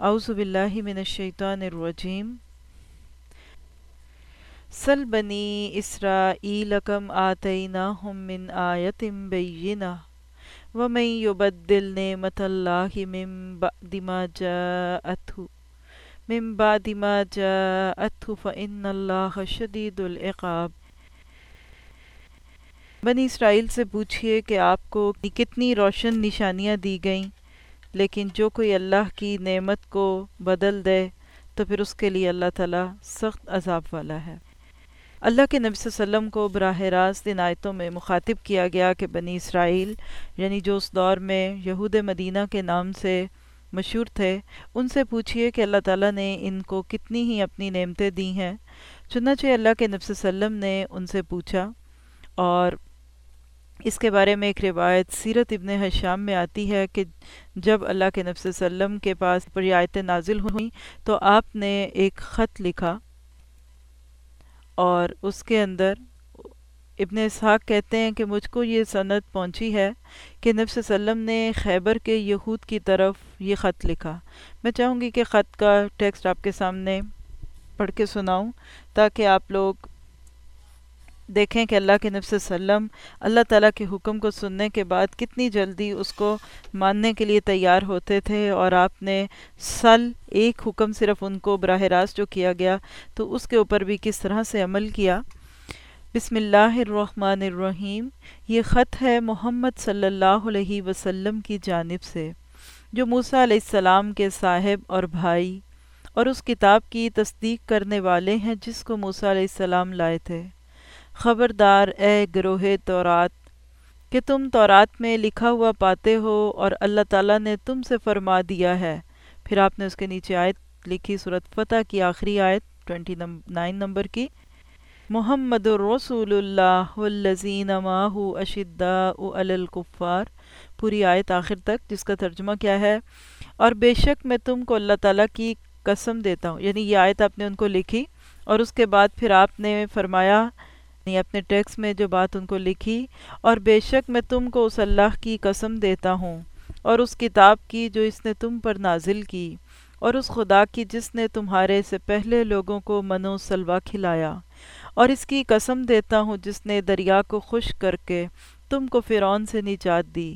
اعوذ باللہ من الشیطان الرجیم۔ سل بنی اسرائیل کم آتیناہم من آیت بینہ۔ ومن یبدل نعمت اللہ من بعد ما جاءتہ۔ من بعد ما جاءتہ فإن اللہ شدید العقاب۔ بنی اسرائیل سے پوچھئے کہ آپ کو کتنی روشن نشانیاں دی گئیں۔ لیکن جو کوئی اللہ کی نعمت کو بدل دے، تو پھر اس کے لیے اللہ تعالیٰ سخت عذاب والا ہے۔ اللہ کے نبی صلی اللہ علیہ وسلم کو براہ راست ان آیتوں میں مخاطب کیا گیا کہ بنی اسرائیل یعنی جو اس دور میں یہود مدینہ کے نام سے مشہور تھے، ان سے پوچھئے کہ اللہ تعالیٰ نے ان کو کتنی ہی اپنی نعمتیں دی ہیں۔ چنانچہ اللہ کے نبی صلی اللہ علیہ وسلم نے ان سے پوچھا اور اس کے بارے میں ایک روایت سیرت ابن حشام میں آتی ہے کہ جب اللہ کے نفس وسلم کے پاس پر آیتیں نازل ہوئیں، تو آپ نے ایک خط لکھا اور اس کے اندر ابن اسحاق کہتے ہیں کہ مجھ کو یہ سند پہنچی ہے کہ نفس وسلم نے خیبر کے یہود کی طرف یہ خط لکھا۔ میں چاہوں گی کہ خط کا ٹیکسٹ آپ کے سامنے پڑھ کے سناؤں تاکہ آپ لوگ دیکھیں کہ اللہ کے نفس وسلم، اللہ تعالیٰ کے حکم کو سننے کے بعد کتنی جلدی اس کو ماننے کے لیے تیار ہوتے تھے اور آپ نے سل ایک حکم صرف ان کو براہ راست جو کیا گیا تو اس کے اوپر بھی کس طرح سے عمل کیا؟ بسم اللہ الرحمن الرحیم، یہ خط ہے محمد صلی اللہ علیہ وسلم کی جانب سے، جو موسیٰ علیہ السلام کے صاحب اور بھائی اور اس کتاب کی تصدیق کرنے والے ہیں جس کو موسیٰ علیہ السلام لائے تھے۔ خبردار، اے گروہ تورات، کہ تم تورات میں لکھا ہوا پاتے ہو اور اللہ تعالیٰ نے تم سے فرما دیا ہے۔ پھر آپ نے اس کے نیچے آیت لکھی صورت فتح کی آخری آیت، ٹوینٹی نائن نمبر کی۔ محمد رسول اللہ والذین ماہو اشداء الکفار۔ پوری آیت آخر تک، جس کا ترجمہ کیا ہے، اور بے شک میں تم کو اللہ تعالیٰ کی قسم دیتا ہوں۔ یعنی یہ آیت آپ نے ان کو لکھی اور اس کے بعد پھر آپ نے فرمایا اپنے ٹیکس میں جو بات ان کو لکھی، اور بے شک میں تم کو اس اللہ کی قسم دیتا ہوں، اور اس کتاب کی جو اس نے تم پر نازل کی، اور اس خدا کی جس نے تمہارے سے پہلے لوگوں کو منو سلوا کھلایا، اور اس کی قسم دیتا ہوں جس نے دریا کو خوش کر کے تم کو فرعون سے نجات دی۔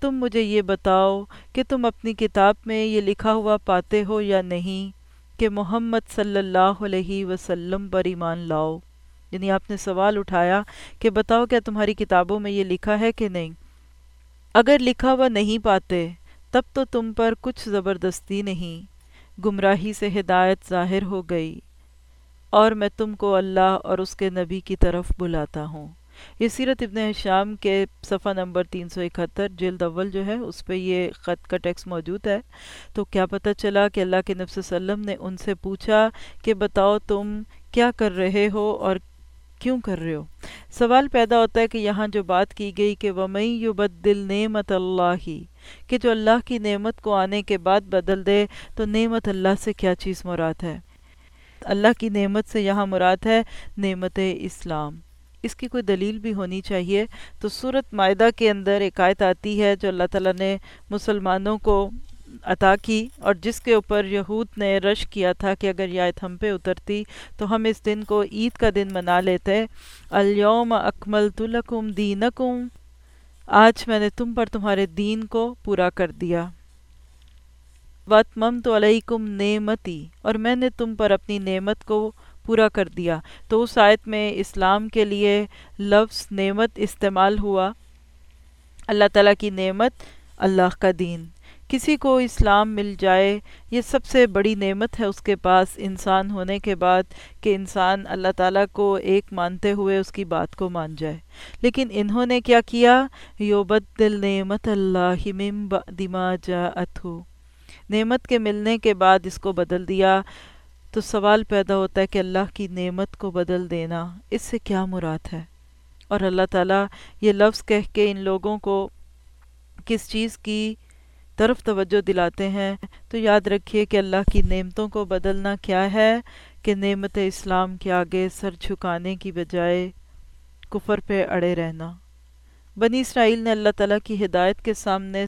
تم مجھے یہ بتاؤ کہ تم اپنی کتاب میں یہ لکھا ہوا پاتے ہو یا نہیں، کہ محمد صلی اللہ علیہ وسلم پر ایمان لاؤ۔ یعنی آپ نے سوال اٹھایا کہ بتاؤ کیا تمہاری کتابوں میں یہ لکھا ہے کہ نہیں؟ اگر لکھا ہوا نہیں پاتے، تب تو تم پر کچھ زبردستی نہیں۔ گمراہی سے ہدایت ظاہر ہو گئی، اور میں تم کو اللہ اور اس کے نبی کی طرف بلاتا ہوں۔ یہ سیرت ابن شام کے صفحہ نمبر تین سو اکہتر، جلد اول جو ہے، اس پہ یہ خط کا ٹیکس موجود ہے۔ تو کیا پتہ چلا کہ اللہ کے نفس وسلم نے ان سے پوچھا کہ بتاؤ تم کیا کر رہے ہو اور کیوں کر رہے ہو؟ سوال پیدا ہوتا ہے کہ یہاں جو بات کی گئی کہ وَمَن يُبَدِّلْ نعمت اللہ ہی کہ جو اللہ کی نعمت کو آنے کے بعد بدل دے، تو نعمت اللہ سے کیا چیز مراد ہے؟ اللہ کی نعمت سے یہاں مراد ہے نعمت اسلام۔ اس کی کوئی دلیل بھی ہونی چاہیے۔ تو صورت معدہ کے اندر ایک آیت آتی ہے جو اللہ تعالیٰ نے مسلمانوں کو عطا کی اور جس کے اوپر یہود نے رش کیا تھا کہ اگر یہ آیت ہم پہ اترتی تو ہم اس دن کو عید کا دن منا لیتے۔ الیوم اکملت لکم دینکم آج میں نے تم پر تمہارے دین کو پورا کر دیا۔ وَاتْمَمْتُ عَلَيْكُمْ نعمتی اور میں نے تم پر اپنی نعمت کو پورا کر دیا۔ تو اس آیت میں اسلام کے لیے لفظ نعمت استعمال ہوا۔ اللہ تعالیٰ کی نعمت اللہ کا دین۔ کسی کو اسلام مل جائے، یہ سب سے بڑی نعمت ہے اس کے پاس انسان ہونے کے بعد کہ انسان اللہ تعالیٰ کو ایک مانتے ہوئے اس کی بات کو مان جائے۔ لیکن انہوں نے کیا کیا؟ یوبدل نعمت اللہ من بعد ما جاءتہو نعمت کے ملنے کے بعد اس کو بدل دیا۔ تو سوال پیدا ہوتا ہے کہ اللہ کی نعمت کو بدل دینا، اس سے کیا مراد ہے؟ اور اللہ تعالیٰ یہ لفظ کہہ کے ان لوگوں کو کس چیز کی طرف توجہ دلاتے ہیں، تو یاد رکھیے کہ اللہ کی نعمتوں کو بدلنا کیا ہے کہ نعمت اسلام کے آگے سر جھکانے کی بجائے کفر پہ اڑے رہنا۔ بنی اسرائیل نے اللہ تعالیٰ کی ہدایت کے سامنے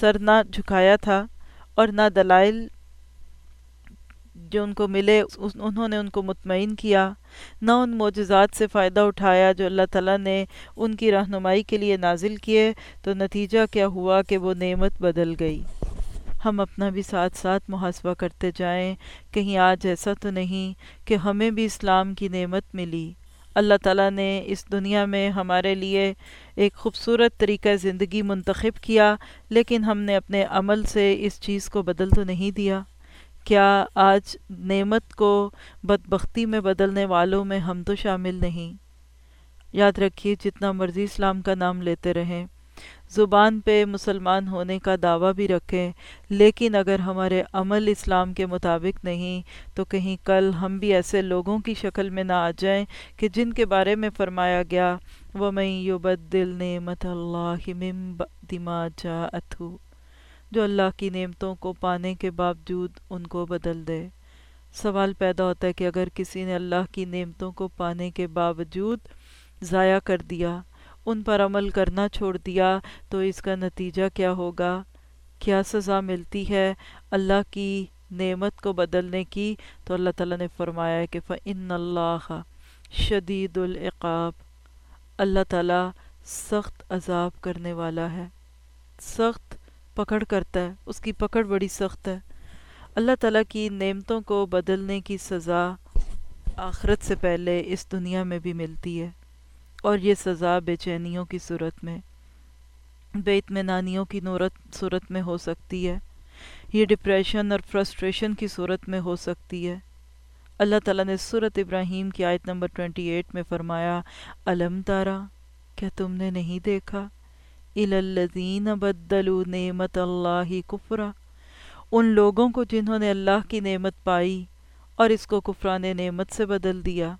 سر نہ جھکایا تھا اور نہ دلائل جو ان کو ملے انہوں نے ان کو مطمئن کیا، نہ ان معجزات سے فائدہ اٹھایا جو اللہ تعالیٰ نے ان کی رہنمائی کے لیے نازل کیے، تو نتیجہ کیا ہوا کہ وہ نعمت بدل گئی۔ ہم اپنا بھی ساتھ ساتھ محاسبہ کرتے جائیں، کہیں آج ایسا تو نہیں کہ ہمیں بھی اسلام کی نعمت ملی۔ اللہ تعالیٰ نے اس دنیا میں ہمارے لیے ایک خوبصورت طریقہ زندگی منتخب کیا، لیکن ہم نے اپنے عمل سے اس چیز کو بدل تو نہیں دیا۔ کیا آج نعمت کو بدبختی میں بدلنے والوں میں ہم تو شامل نہیں۔ یاد رکھیے، جتنا مرضی اسلام کا نام لیتے رہیں، زبان پہ مسلمان ہونے کا دعویٰ بھی رکھیں، لیکن اگر ہمارے عمل اسلام کے مطابق نہیں، تو کہیں کل ہم بھی ایسے لوگوں کی شکل میں نہ آ جائیں کہ جن کے بارے میں فرمایا گیا، وَمَن يُبَدِّلْ نِعْمَةَ اللَّهِ مِن بَعْدِ مَا جَاءَتْهُ۔ جو اللہ کی نعمتوں کو پانے کے باوجود ان کو بدل دے۔ سوال پیدا ہوتا ہے کہ اگر کسی نے اللہ کی نعمتوں کو پانے کے باوجود ضائع کر دیا، ان پر عمل کرنا چھوڑ دیا، تو اس کا نتیجہ کیا ہوگا؟ کیا سزا ملتی ہے اللہ کی نعمت کو بدلنے کی؟ تو اللہ تعالیٰ نے فرمایا ہے کہ فَإِنَّ اللَّهَ شَدِيدُ الْعِقَابِ۔ اللہ تعالیٰ سخت عذاب کرنے والا ہے۔ سخت پکڑ کرتا ہے، اس کی پکڑ بڑی سخت ہے۔ اللہ تعالیٰ کی نعمتوں کو بدلنے کی سزا آخرت سے پہلے اس دنیا میں بھی ملتی ہے۔ اور یہ سزا بے چینیوں کی صورت میں، بے اطمینانیوں کی نورت صورت میں ہو سکتی ہے۔ یہ ڈپریشن اور فرسٹریشن کی صورت میں ہو سکتی ہے۔ اللہ تعالیٰ نے صورت ابراہیم کی آیت نمبر 28 میں فرمایا، علم تارا کیا تم نے نہیں دیکھا؟ الَّذِينَ بَدَّلُوا نعمت اللہ کفرا، ان لوگوں کو جنہوں نے اللہ کی نعمت پائی اور اس کو کفران نعمت سے بدل دیا۔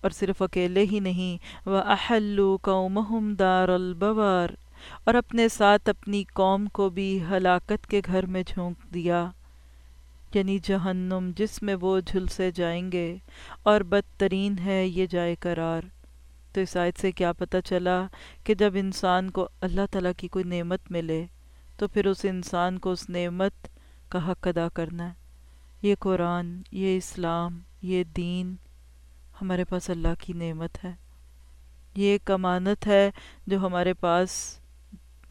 اور صرف اکیلے ہی نہیں، وَأَحَلُّوا قَوْمَهُمْ دَارَ الْبَوَارِ، اور اپنے ساتھ اپنی قوم کو بھی ہلاکت کے گھر میں جھونک دیا۔ یعنی جہنم جس میں وہ جھل سے جائیں گے، اور بدترین ہے یہ جائے قرار۔ تو اس آیت سے کیا پتہ چلا کہ جب انسان کو اللہ تعالیٰ کی کوئی نعمت ملے تو پھر اس انسان کو اس نعمت کا حق ادا کرنا ہے۔ یہ قرآن، یہ اسلام، یہ دین ہمارے پاس اللہ کی نعمت ہے۔ یہ ایک امانت ہے جو ہمارے پاس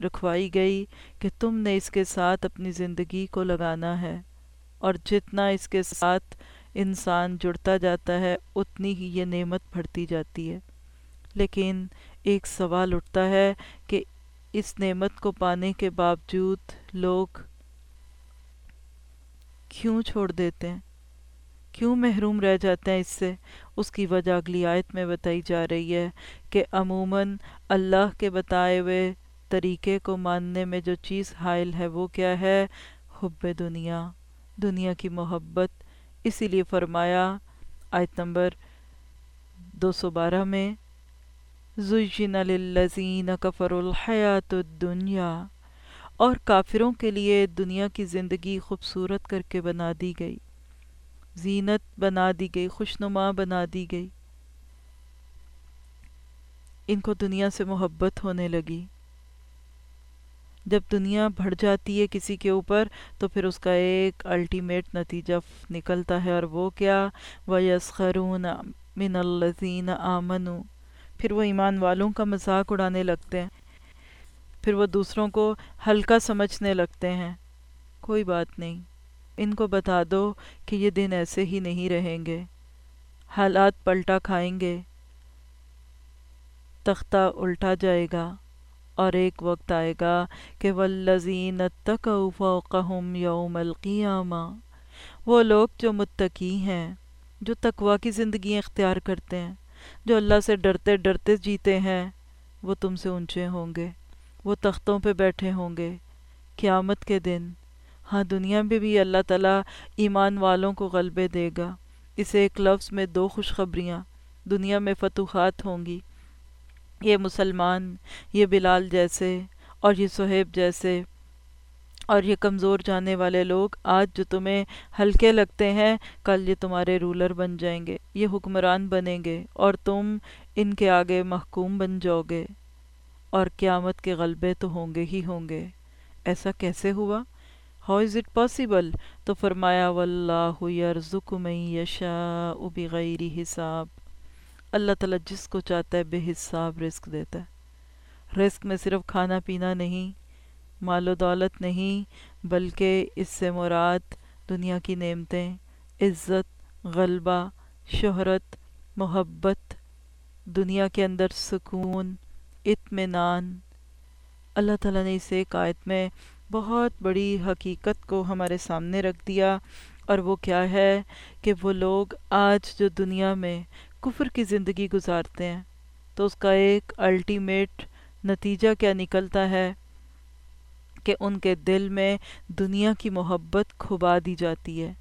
رکھوائی گئی کہ تم نے اس کے ساتھ اپنی زندگی کو لگانا ہے اور جتنا اس کے ساتھ انسان جڑتا جاتا ہے، اتنی ہی یہ نعمت بڑھتی جاتی ہے۔ لیکن ایک سوال اٹھتا ہے کہ اس نعمت کو پانے کے باوجود لوگ کیوں چھوڑ دیتے ہیں؟ کیوں محروم رہ جاتے ہیں اس سے؟ اس کی وجہ اگلی آیت میں بتائی جا رہی ہے کہ عموماً اللہ کے بتائے ہوئے طریقے کو ماننے میں جو چیز حائل ہے وہ کیا ہے؟ حب دنیا دنیا کی محبت۔ اسی لیے فرمایا آیت نمبر دو سو بارہ میں زُجِّنَ لِلَّذِينَ كَفَرُوا الْحَيَاةُ الدُّنْيَا، اور کافروں کے لیے دنیا کی زندگی خوبصورت کر کے بنا دی گئی۔ زینت بنا دی گئی، خوشنما بنا دی گئی۔ ان کو دنیا سے محبت ہونے لگی۔ جب دنیا بڑھ جاتی ہے کسی کے اوپر، تو پھر اس کا ایک الٹیمیٹ نتیجہ نکلتا ہے، اور وہ کیا؟ وَيَسْخَرُونَ مِنَ الَّذِينَ آمَنُوا۔ پھر وہ ایمان والوں کا مذاق اڑانے لگتے ہیں۔ پھر وہ دوسروں کو ہلکا سمجھنے لگتے ہیں۔ کوئی بات نہیں، ان کو بتا دو کہ یہ دن ایسے ہی نہیں رہیں گے۔ حالات پلٹا کھائیں گے۔ تختہ الٹا جائے گا۔ اور ایک وقت آئے گا کہ وَالَّذِينَ اتَّقَوْا فَوْقَهُمْ يَوْمَ الْقِيَامَةِ وہ لوگ جو متقی ہیں، جو تقوی کی زندگی اختیار کرتے ہیں۔ جو اللہ سے ڈرتے ڈرتے جیتے ہیں، وہ تم سے اونچے ہوں گے، وہ تختوں پہ بیٹھے ہوں گے۔ قیامت کے دن ہاں دنیا میں بھی اللہ تعالیٰ ایمان والوں کو غلبے دے گا۔ اسے ایک لفظ میں دو خوشخبریاں، دنیا میں فتوحات ہوں گی۔ یہ مسلمان، یہ بلال جیسے اور یہ صہیب جیسے۔ اور یہ کمزور جانے والے لوگ آج جو تمہیں ہلکے لگتے ہیں، کل یہ تمہارے رولر بن جائیں گے، یہ حکمران بنیں گے اور تم ان کے آگے محکوم بن جاؤ گے اور قیامت کے غلبے تو ہوں گے ہی ہوں گے۔ ایسا کیسے ہوا؟ ہاؤ از اٹ پاسبل تو فرمایا، واللہ یرزق من یشاء بغیر حساب۔ اللہ تعالیٰ جس کو چاہتا ہے بے حساب رزق دیتا ہے۔ رزق میں صرف کھانا پینا نہیں مال و دولت نہیں، بلکہ اس سے مراد دنیا کی نعمتیں، عزت، غلبہ، شہرت، محبت، دنیا کے اندر سکون، اطمینان۔ اللہ تعالیٰ نے اس ایک آیت میں بہت بڑی حقیقت کو ہمارے سامنے رکھ دیا، اور وہ کیا ہے کہ وہ لوگ آج جو دنیا میں کفر کی زندگی گزارتے ہیں، تو اس کا ایک الٹیمیٹ نتیجہ کیا نکلتا ہے؟ کہ ان کے دل میں دنیا کی محبت کھبا دی جاتی ہے۔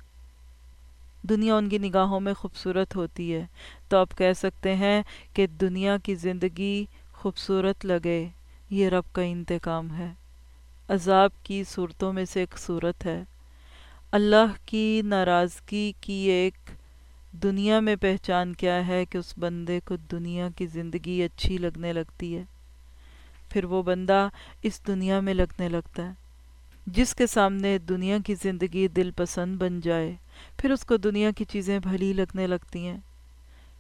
دنیا ان کی نگاہوں میں خوبصورت ہوتی ہے۔ تو آپ کہہ سکتے ہیں کہ دنیا کی زندگی خوبصورت لگے، یہ رب کا انتقام ہے۔ عذاب کی صورتوں میں سے ایک صورت ہے۔ اللہ کی ناراضگی کی ایک دنیا میں پہچان کیا ہے کہ اس بندے کو دنیا کی زندگی اچھی لگنے لگتی ہے۔ پھر وہ بندہ اس دنیا میں لگنے لگتا ہے۔ جس کے سامنے دنیا کی زندگی دل پسند بن جائے، پھر اس کو دنیا کی چیزیں بھلی لگنے لگتی ہیں۔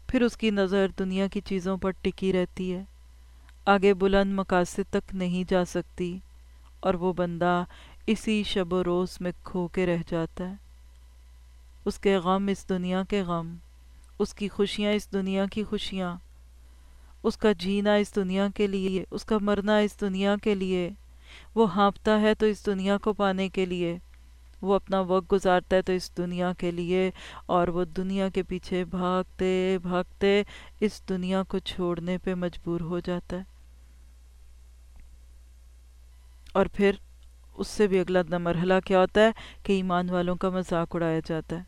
پھر اس کی نظر دنیا کی چیزوں پر ٹکی رہتی ہے۔ آگے بلند مقاصد تک نہیں جا سکتی اور وہ بندہ اسی شب و روز میں کھو کے رہ جاتا ہے۔ اس کے غم اس دنیا کے غم، اس کی خوشیاں اس دنیا کی خوشیاں۔ اس کا جینا اس دنیا کے لیے، اس کا مرنا اس دنیا کے لیے۔ وہ ہانپتا ہے تو اس دنیا کو پانے کے لیے۔ وہ اپنا وقت گزارتا ہے تو اس دنیا کے لیے۔ اور وہ دنیا کے پیچھے بھاگتے بھاگتے اس دنیا کو چھوڑنے پہ مجبور ہو جاتا ہے۔ اور پھر اس سے بھی اگلا مرحلہ کیا ہوتا ہے؟ کہ ایمان والوں کا مذاق اڑایا جاتا ہے۔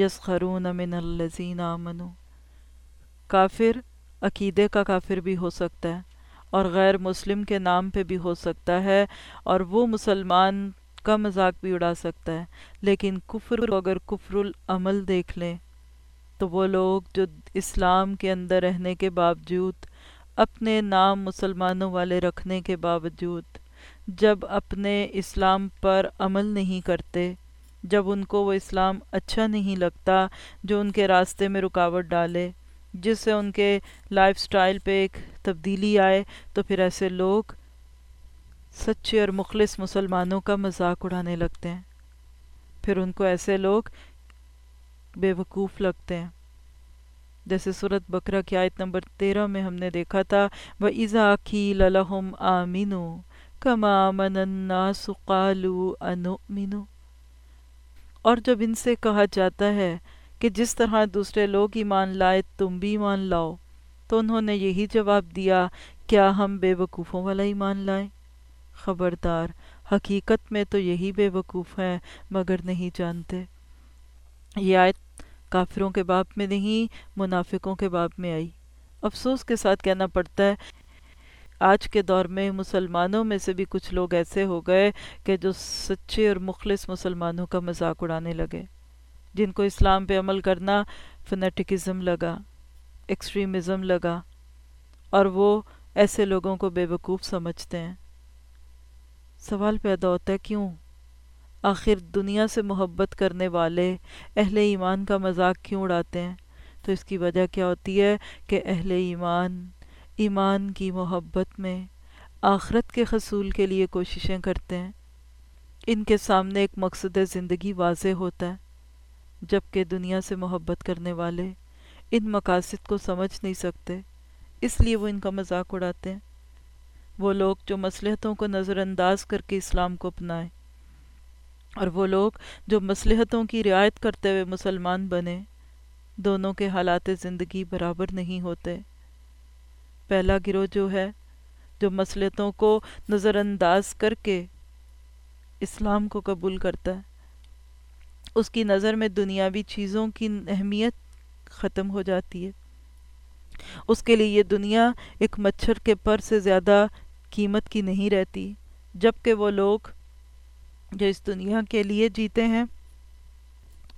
یسخرون من الذین آمنوا۔ کافر عقیدے کا کافر بھی ہو سکتا ہے اور غیر مسلم کے نام پہ بھی ہو سکتا ہے اور وہ مسلمان کا مذاق بھی اڑا سکتا ہے۔ لیکن کفر اگر کفر العمل دیکھ لیں، تو وہ لوگ جو اسلام کے اندر رہنے کے باوجود، اپنے نام مسلمانوں والے رکھنے کے باوجود، جب اپنے اسلام پر عمل نہیں کرتے، جب ان کو وہ اسلام اچھا نہیں لگتا جو ان کے راستے میں رکاوٹ ڈالے جس سے ان کے لائف سٹائل پہ ایک تبدیلی آئے، تو پھر ایسے لوگ سچے اور مخلص مسلمانوں کا مذاق اڑانے لگتے ہیں۔ پھر ان کو ایسے لوگ بے وقوف لگتے ہیں۔ جیسے صورت بکرا کی آیت نمبر تیرہ میں ہم نے دیکھا تھا، وَإِذَا قِيلَ لَهُمْ آمِنُوا كَمَا آمَنَ النَّاسُ قَالُوا أَنُؤْمِنُوا اور جب ان سے کہا جاتا ہے کہ جس طرح دوسرے لوگ ایمان لائے، تم بھی ایمان لاؤ۔ تو انہوں نے یہی جواب دیا، کیا ہم بے وقوفوں والا ایمان لائیں؟ خبردار، حقیقت میں تو یہی بے وقوف ہیں، مگر نہیں جانتے۔ یہ آیت کافروں کے باپ میں نہیں، منافقوں کے باپ میں آئی۔ افسوس کے ساتھ کہنا پڑتا ہے، آج کے دور میں مسلمانوں میں سے بھی کچھ لوگ ایسے ہو گئے کہ جو سچے اور مخلص مسلمانوں کا مذاق اڑانے لگے۔ جن کو اسلام پہ عمل کرنا فنیٹکزم لگا، ایکسٹریمزم لگا، اور وہ ایسے لوگوں کو بے وقوف سمجھتے ہیں۔ سوال پیدا ہوتا ہے، کیوں؟ آخر دنیا سے محبت کرنے والے اہل ایمان کا مذاق کیوں اڑاتے ہیں؟ تو اس کی وجہ کیا ہوتی ہے کہ اہل ایمان ایمان کی محبت میں آخرت کے حصول کے لیے کوششیں کرتے ہیں۔ ان کے سامنے ایک مقصد زندگی واضح ہوتا ہے۔ جبکہ دنیا سے محبت کرنے والے ان مقاصد کو سمجھ نہیں سکتے، اس لیے وہ ان کا مذاق اڑاتے ہیں۔ وہ لوگ جو مصلحتوں کو نظر انداز کر کے اسلام کو اپنائیں اور وہ لوگ جو مصلحتوں کی رعایت کرتے ہوئے مسلمان بنے دونوں کے حالات زندگی برابر نہیں ہوتے۔ پہلا گروہ جو ہے، جو مسلطوں کو نظر انداز کر کے اسلام کو قبول کرتا ہے۔ اس کی نظر میں دنیاوی چیزوں کی اہمیت ختم ہو جاتی ہے۔ اس کے لیے یہ دنیا ایک مچھر کے پر سے زیادہ قیمت کی نہیں رہتی، جبکہ وہ لوگ جو اس دنیا کے لیے جیتے ہیں،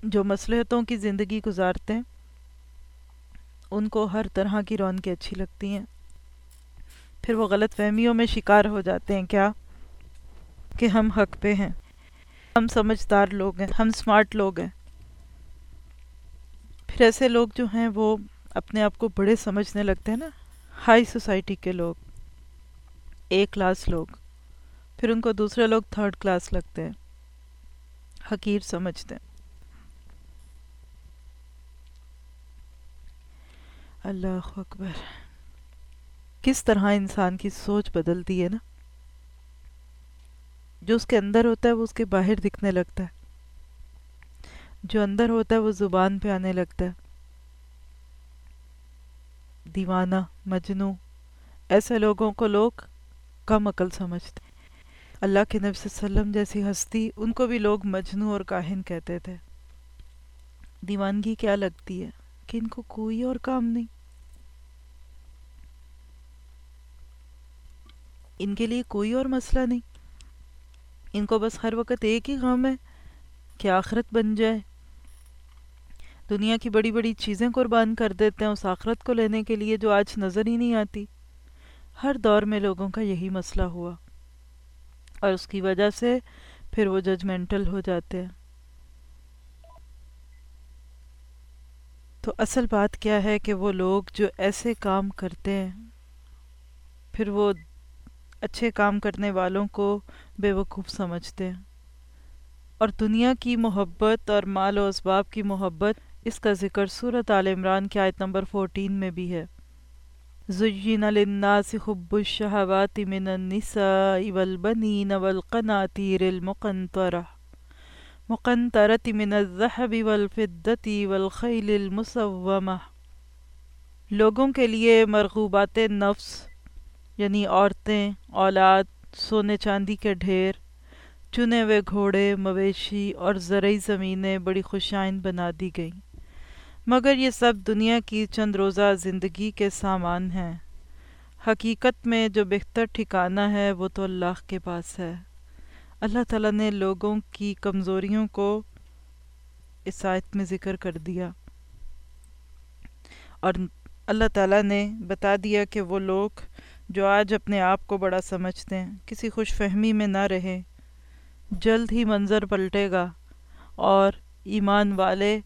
جو مسلحتوں کی زندگی گزارتے ہیں، ان کو ہر طرح کی رونقیں اچھی لگتی ہیں۔ پھر وہ غلط فہمیوں میں شکار ہو جاتے ہیں، کیا؟ کہ ہم حق پہ ہیں۔ ہم سمجھدار لوگ ہیں، ہم سمارٹ لوگ ہیں۔ پھر ایسے لوگ جو ہیں، وہ اپنے آپ کو بڑے سمجھنے لگتے ہیں نا۔ ہائی سوسائٹی کے لوگ اے کلاس لوگ۔ پھر ان کو دوسرے لوگ تھرڈ کلاس لگتے ہیں۔ حقیر سمجھتے ہیں۔ اللہ اکبر۔ کس طرح انسان کی سوچ بدلتی ہے نا؟ جو اس کے اندر ہوتا ہے وہ اس کے باہر دکھنے لگتا ہے۔ جو اندر ہوتا ہے وہ زبان پہ آنے لگتا ہے۔ دیوانہ مجنو ایسے لوگوں کو لوگ کم عقل سمجھتے اللہ کے نبی صلی اللہ علیہ وسلم جیسی ہستی، ان کو بھی لوگ مجنو اور کاہن کہتے تھے۔ دیوانگی کیا لگتی ہے کہ ان کو کوئی اور کام نہیں۔ ان کے لیے کوئی اور مسئلہ نہیں۔ ان کو بس ہر وقت ایک ہی غم ہے کہ آخرت بن جائے۔ دنیا کی بڑی بڑی چیزیں قربان کر دیتے ہیں اس آخرت کو لینے کے لیے جو آج نظر ہی نہیں آتی۔ ہر دور میں لوگوں کا یہی مسئلہ ہوا۔ اور اس کی وجہ سے پھر وہ ججمنٹل ہو جاتے ہیں۔ تو اصل بات کیا ہے کہ وہ لوگ جو ایسے کام کرتے ہیں، پھر وہ اچھے کام کرنے والوں کو بے وقوف سمجھتے ہیں۔ اور دنیا کی محبت اور مال و اسباب کی محبت اس کا ذکر صورت آل عمران کی آیت نمبر فورٹین میں بھی ہے۔ زجین للناس حب الشہوات من النساء والبنین والقناتیر المقنطرہ مقنطرت من الذہب والفدت والخیل المصومہ لوگوں کے لیے مرغوبات نفس یعنی عورتیں، اولاد، سونے چاندی کے ڈھیر، چنے ہوئے گھوڑے، مویشی اور زرعی زمینیں بڑی خوشائن بنا دی گئیں۔ مگر یہ سب دنیا کی چند روزہ زندگی کے سامان ہیں۔ حقیقت میں جو بہتر ٹھکانہ ہے وہ تو اللہ کے پاس ہے۔ اللہ تعالیٰ نے لوگوں کی کمزوریوں کو اس آیت میں ذکر کر دیا۔ اور اللہ تعالیٰ نے بتا دیا کہ وہ لوگ جو آج اپنے آپ کو بڑا سمجھتے ہیں، کسی خوش فہمی میں نہ رہیں جلد ہی منظر پلٹے گا اور ایمان والے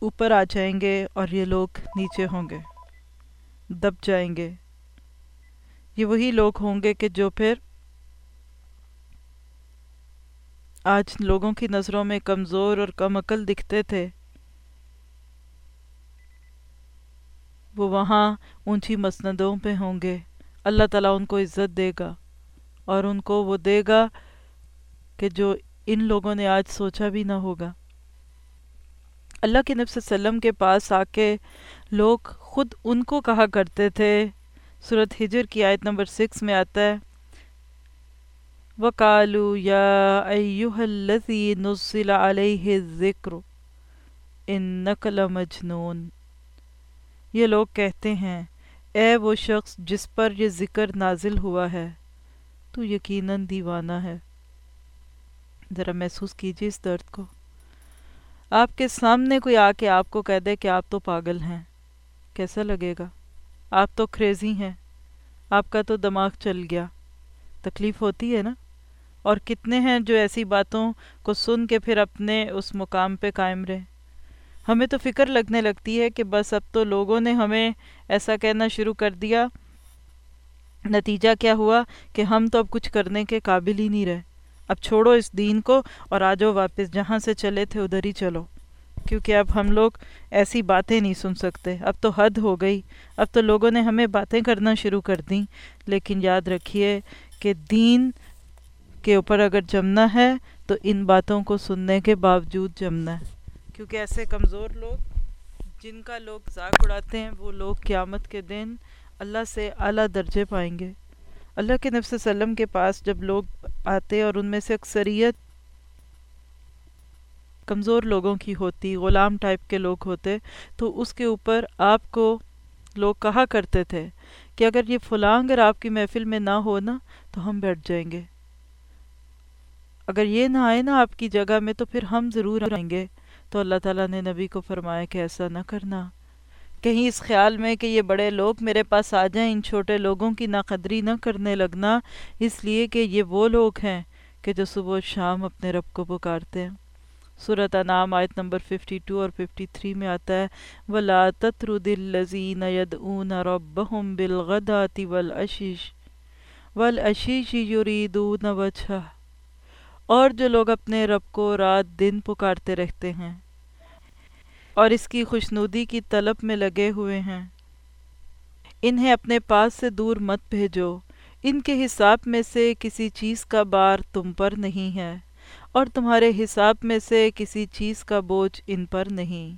اوپر آ جائیں گے اور یہ لوگ نیچے ہوں گے، دب جائیں گے۔ یہ وہی لوگ ہوں گے کہ جو پھر آج لوگوں کی نظروں میں کمزور اور کم عقل دکھتے تھے۔ وہ وہاں اونچی مسندوں پہ ہوں گے۔ اللہ تعالیٰ ان کو عزت دے گا اور ان کو وہ دے گا کہ جو ان لوگوں نے آج سوچا بھی نہ ہوگا۔ اللہ کے نبی صلی اللہ علیہ وسلم کے پاس آ کے لوگ خود ان کو کہا کرتے تھے۔ صورت ہجر کی آیت نمبر سکس میں آتا ہے، وَقَالُوا يَا أَيُّهَا الَّذِي نُزِّلَ عَلَيْهِ الذِّكْرُ إِنَّكَ لَمَجْنُونَ۔ یہ لوگ کہتے ہیں، اے وہ شخص جس پر یہ ذکر نازل ہوا ہے، تو یقیناً دیوانہ ہے۔ ذرا محسوس کیجیے اس درد کو۔ آپ کے سامنے کوئی آ کے آپ کو کہہ دے کہ آپ تو پاگل ہیں۔ کیسا لگے گا؟ آپ تو کریزی ہیں۔ آپ کا تو دماغ چل گیا۔ تکلیف ہوتی ہے نا؟ اور کتنے ہیں جو ایسی باتوں کو سن کے پھر اپنے اس مقام پہ قائم رہے ہمیں تو فکر لگنے لگتی ہے کہ بس اب تو لوگوں نے ہمیں ایسا کہنا شروع کر دیا۔ نتیجہ کیا ہوا کہ ہم تو اب کچھ کرنے کے قابل ہی نہیں رہے۔ اب چھوڑو اس دین کو اور آ جاؤ واپس جہاں سے چلے تھے ادھر ہی چلو۔ کیونکہ اب ہم لوگ ایسی باتیں نہیں سن سکتے۔ اب تو حد ہو گئی۔ اب تو لوگوں نے ہمیں باتیں کرنا شروع کر دیں۔ لیکن یاد رکھیے کہ دین کے اوپر اگر جمنا ہے تو ان باتوں کو سننے کے باوجود جمنا ہے۔ کیونکہ ایسے کمزور لوگ جن کا لوگ ذاک اڑاتے ہیں، وہ لوگ قیامت کے دن اللہ سے اعلیٰ درجے پائیں گے۔ اللہ کے نفس وسلم کے پاس جب لوگ آتے اور ان میں سے اکثریت کمزور لوگوں کی ہوتی، غلام ٹائپ کے لوگ ہوتے، تو اس کے اوپر آپ کو لوگ کہا کرتے تھے کہ اگر یہ فلاں اگر آپ کی محفل میں نہ ہو نا، تو ہم بیٹھ جائیں گے۔ اگر یہ نہ آئے نا آپ کی جگہ میں، تو پھر ہم ضرور آئیں گے۔ تو اللہ تعالیٰ نے نبی کو فرمایا کہ ایسا نہ کرنا۔ کہیں اس خیال میں کہ یہ بڑے لوگ میرے پاس آ جائیں، ان چھوٹے لوگوں کی ناقدری نہ کرنے لگنا۔ اس لیے کہ یہ وہ لوگ ہیں کہ جو صبح و شام اپنے رب کو پکارتے ہیں۔ صورت انعام آیت نمبر 52 اور 53 میں آتا ہے، وَلَا تَتْرُدِ الَّذِينَ يَدْعُونَ رَبَّهُمْ بِالْغَدَاةِ وَالْعَشِيشِ وَالْعَشِيشِ يُرِيدُونَ وَجْهَهُ۔ اور جو لوگ اپنے رب کو رات دن پکارتے رہتے ہیں اور اس کی خوشنودی کی طلب میں لگے ہوئے ہیں۔ انہیں اپنے پاس سے دور مت بھیجو۔ ان کے حساب میں سے کسی چیز کا بار تم پر نہیں ہے اور تمہارے حساب میں سے کسی چیز کا بوجھ ان پر نہیں۔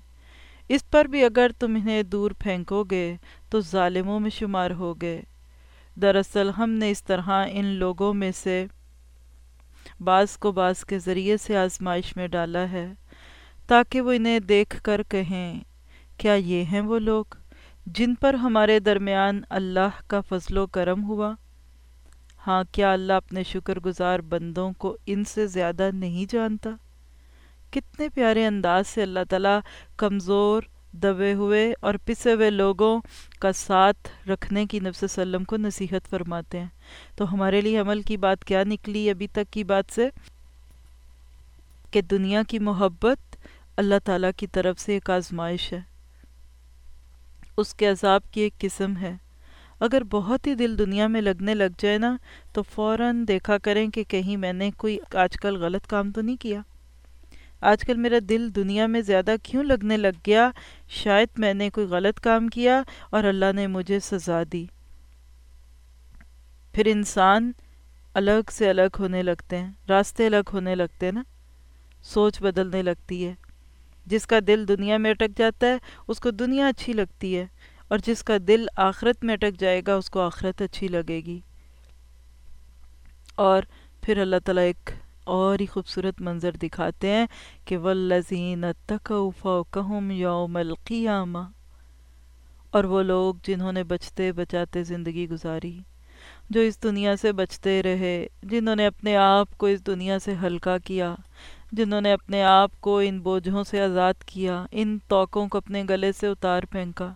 اس پر بھی اگر تم انہیں دور پھینکو گے تو ظالموں میں شمار ہوگے۔ دراصل ہم نے اس طرح ان لوگوں میں سے بعض کو بعض کے ذریعے سے آزمائش میں ڈالا ہے تاکہ وہ انہیں دیکھ کر کہیں، کیا یہ ہیں وہ لوگ جن پر ہمارے درمیان اللہ کا فضل و کرم ہوا؟ ہاں کیا اللہ اپنے شکر گزار بندوں کو ان سے زیادہ نہیں جانتا؟ کتنے پیارے انداز سے اللہ تعالیٰ کمزور دبے ہوئے اور پسے ہوئے لوگوں کا ساتھ رکھنے کی نفس وسلم کو نصیحت فرماتے ہیں۔ تو ہمارے لیے عمل کی بات کیا نکلی ابھی تک کی بات سے؟ کہ دنیا کی محبت اللہ تعالیٰ کی طرف سے ایک آزمائش ہے۔ اس کے عذاب کی ایک قسم ہے۔ اگر بہت ہی دل دنیا میں لگنے لگ جائے نا، تو فوراً دیکھا کریں کہ کہیں میں نے کوئی آج کل غلط کام تو نہیں کیا۔ آج کل میرا دل دنیا میں زیادہ کیوں لگنے لگ گیا؟ شاید میں نے کوئی غلط کام کیا اور اللہ نے مجھے سزا دی۔ پھر انسان الگ سے الگ ہونے لگتے ہیں، راستے الگ ہونے لگتے ہیں نا۔ سوچ بدلنے لگتی ہے۔ جس کا دل دنیا میں اٹک جاتا ہے، اس کو دنیا اچھی لگتی ہے۔ اور جس کا دل آخرت میں اٹک جائے گا، اس کو آخرت اچھی لگے گی۔ اور پھر اللہ تعالیٰ ایک اور ہی خوبصورت منظر دکھاتے ہیں کہ وَالَّذِينَ اتَّقَوْا فَوْقَهُمْ يَوْمَ الْقِيَامَةِ۔ اور وہ لوگ جنہوں نے بچتے بچاتے زندگی گزاری، جو اس دنیا سے بچتے رہے، جنہوں نے اپنے آپ کو اس دنیا سے ہلکا کیا، جنہوں نے اپنے آپ کو ان بوجھوں سے آزاد کیا، ان توقوں کو اپنے گلے سے اتار پھینکا۔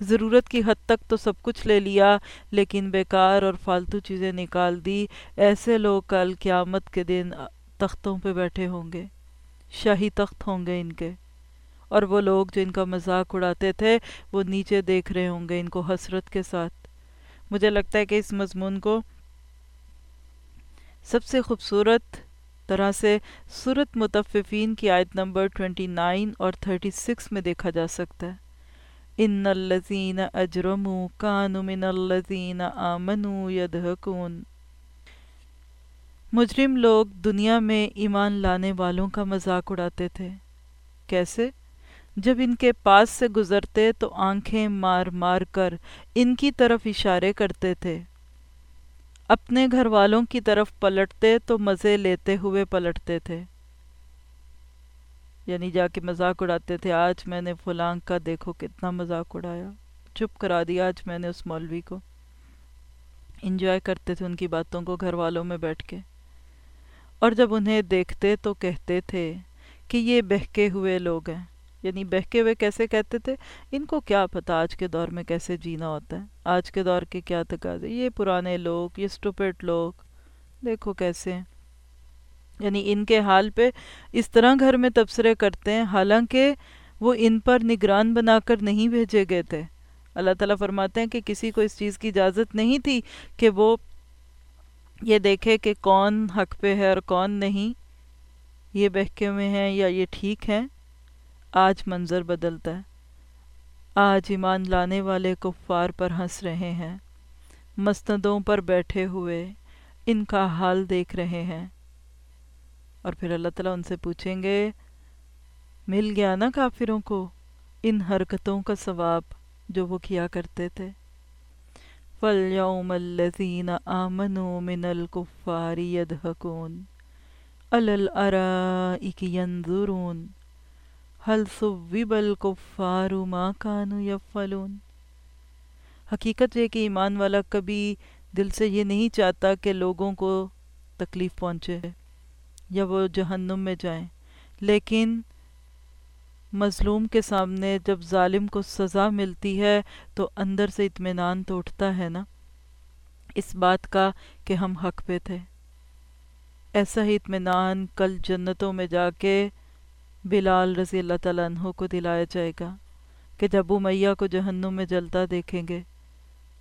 ضرورت کی حد تک تو سب کچھ لے لیا، لیکن بیکار اور فالتو چیزیں نکال دی۔ ایسے لوگ کل قیامت کے دن تختوں پہ بیٹھے ہوں گے، شاہی تخت ہوں گے ان کے۔ اور وہ لوگ جو ان کا مذاق اڑاتے تھے، وہ نیچے دیکھ رہے ہوں گے ان کو حسرت کے ساتھ۔ مجھے لگتا ہے کہ اس مضمون کو سب سے خوبصورت طرح سے صورت متففین کی آیت نمبر 29 اور 36 میں دیکھا جا سکتا ہے۔ ان الذین اجرموا من الذین آمنوا یدھکون مجرم لوگ دنیا میں ایمان لانے والوں کا مذاق اڑاتے تھے کیسے جب ان کے پاس سے گزرتے تو آنکھیں مار مار کر ان کی طرف اشارے کرتے تھے اپنے گھر والوں کی طرف پلٹتے تو مزے لیتے ہوئے پلٹتے تھے یعنی جا کے مذاق اڑاتے تھے، آج میں نے فلان کا دیکھو کتنا مذاق اڑایا۔ چپ کرا دیا آج میں نے اس مولوی کو۔ انجوائے کرتے تھے ان کی باتوں کو گھر والوں میں بیٹھ کے۔ اور جب انہیں دیکھتے تو کہتے تھے کہ یہ بہکے ہوئے لوگ ہیں۔ یعنی بہکے ہوئے کیسے کہتے تھے؟ ان کو کیا پتا آج کے دور میں کیسے جینا ہوتا ہے؟ آج کے دور کے کیا تقاضے؟ یہ پرانے لوگ، یہ سٹوپیٹ لوگ۔ دیکھو کیسے ہیں۔ یعنی ان کے حال پہ اس طرح گھر میں تبصرے کرتے ہیں، حالانکہ وہ ان پر نگران بنا کر نہیں بھیجے گئے تھے۔ اللہ تعالیٰ فرماتے ہیں کہ کسی کو اس چیز کی اجازت نہیں تھی کہ وہ یہ دیکھے کہ کون حق پہ ہے اور کون نہیں، یہ بہکے ہوئے ہیں یا یہ ٹھیک ہیں۔ آج منظر بدلتا ہے۔ آج ایمان لانے والے کفار پر ہنس رہے ہیں مستدوں پر بیٹھے ہوئے ان کا حال دیکھ رہے ہیں۔ اور پھر اللہ تعالیٰ ان سے پوچھیں گے، مل گیا نا کافروں کو ان حرکتوں کا ثواب جو وہ کیا کرتے تھے؟ فَالْيَوْمَ الَّذِينَ آمَنُوا مِنَ الْكُفَّارِ يَدْهَكُونَ عَلَى الْأَرَائِكِ يَنْظُرُونَ حل صوب الکفار ما کانو یفلون حقیقت یہ کہ ایمان والا کبھی دل سے یہ نہیں چاہتا کہ لوگوں کو تکلیف پہنچے۔ یا وہ جہنم میں جائیں۔ لیکن مظلوم کے سامنے جب ظالم کو سزا ملتی ہے تو اندر سے اطمینان تو اٹھتا ہے نا۔ اس بات کا کہ ہم حق پہ تھے۔ ایسا ہی اطمینان کل جنتوں میں جا کے بلال رضی اللہ تعالیٰ عنہ کو دلایا جائے گا کہ جب امیہ کو جہنم میں جلتا دیکھیں گے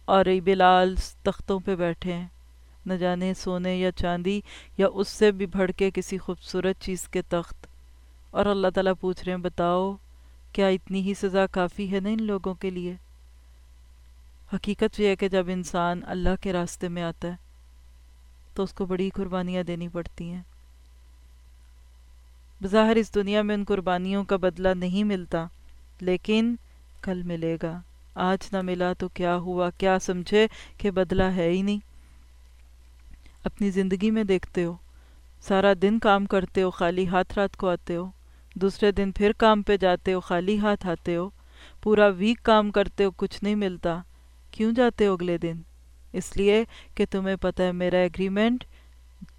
اور بلال تختوں پہ بیٹھے ہیں۔ نہ جانے سونے یا چاندی یا اس سے بھی بڑھ کے کسی خوبصورت چیز کے تخت۔ اور اللہ تعالیٰ پوچھ رہے ہیں، بتاؤ، کیا اتنی ہی سزا کافی ہے نا ان لوگوں کے لیے؟ حقیقت یہ ہے کہ جب انسان اللہ کے راستے میں آتا ہے، تو اس کو بڑی قربانیاں دینی پڑتی ہیں۔ بظاہر اس دنیا میں ان قربانیوں کا بدلہ نہیں ملتا، لیکن کل ملے گا۔ آج نہ ملا تو کیا ہوا؟ کیا سمجھے کہ بدلہ ہے ہی نہیں؟ اپنی زندگی میں دیکھتے ہو۔ سارا دن کام کرتے ہو، خالی ہاتھ رات کو آتے ہو۔ دوسرے دن پھر کام پہ جاتے ہو، خالی ہاتھ آتے ہو۔ پورا ویک کام کرتے ہو، کچھ نہیں ملتا۔ کیوں جاتے ہو اگلے دن؟ اس لیے کہ تمہیں پتہ ہے، میرا ایگریمنٹ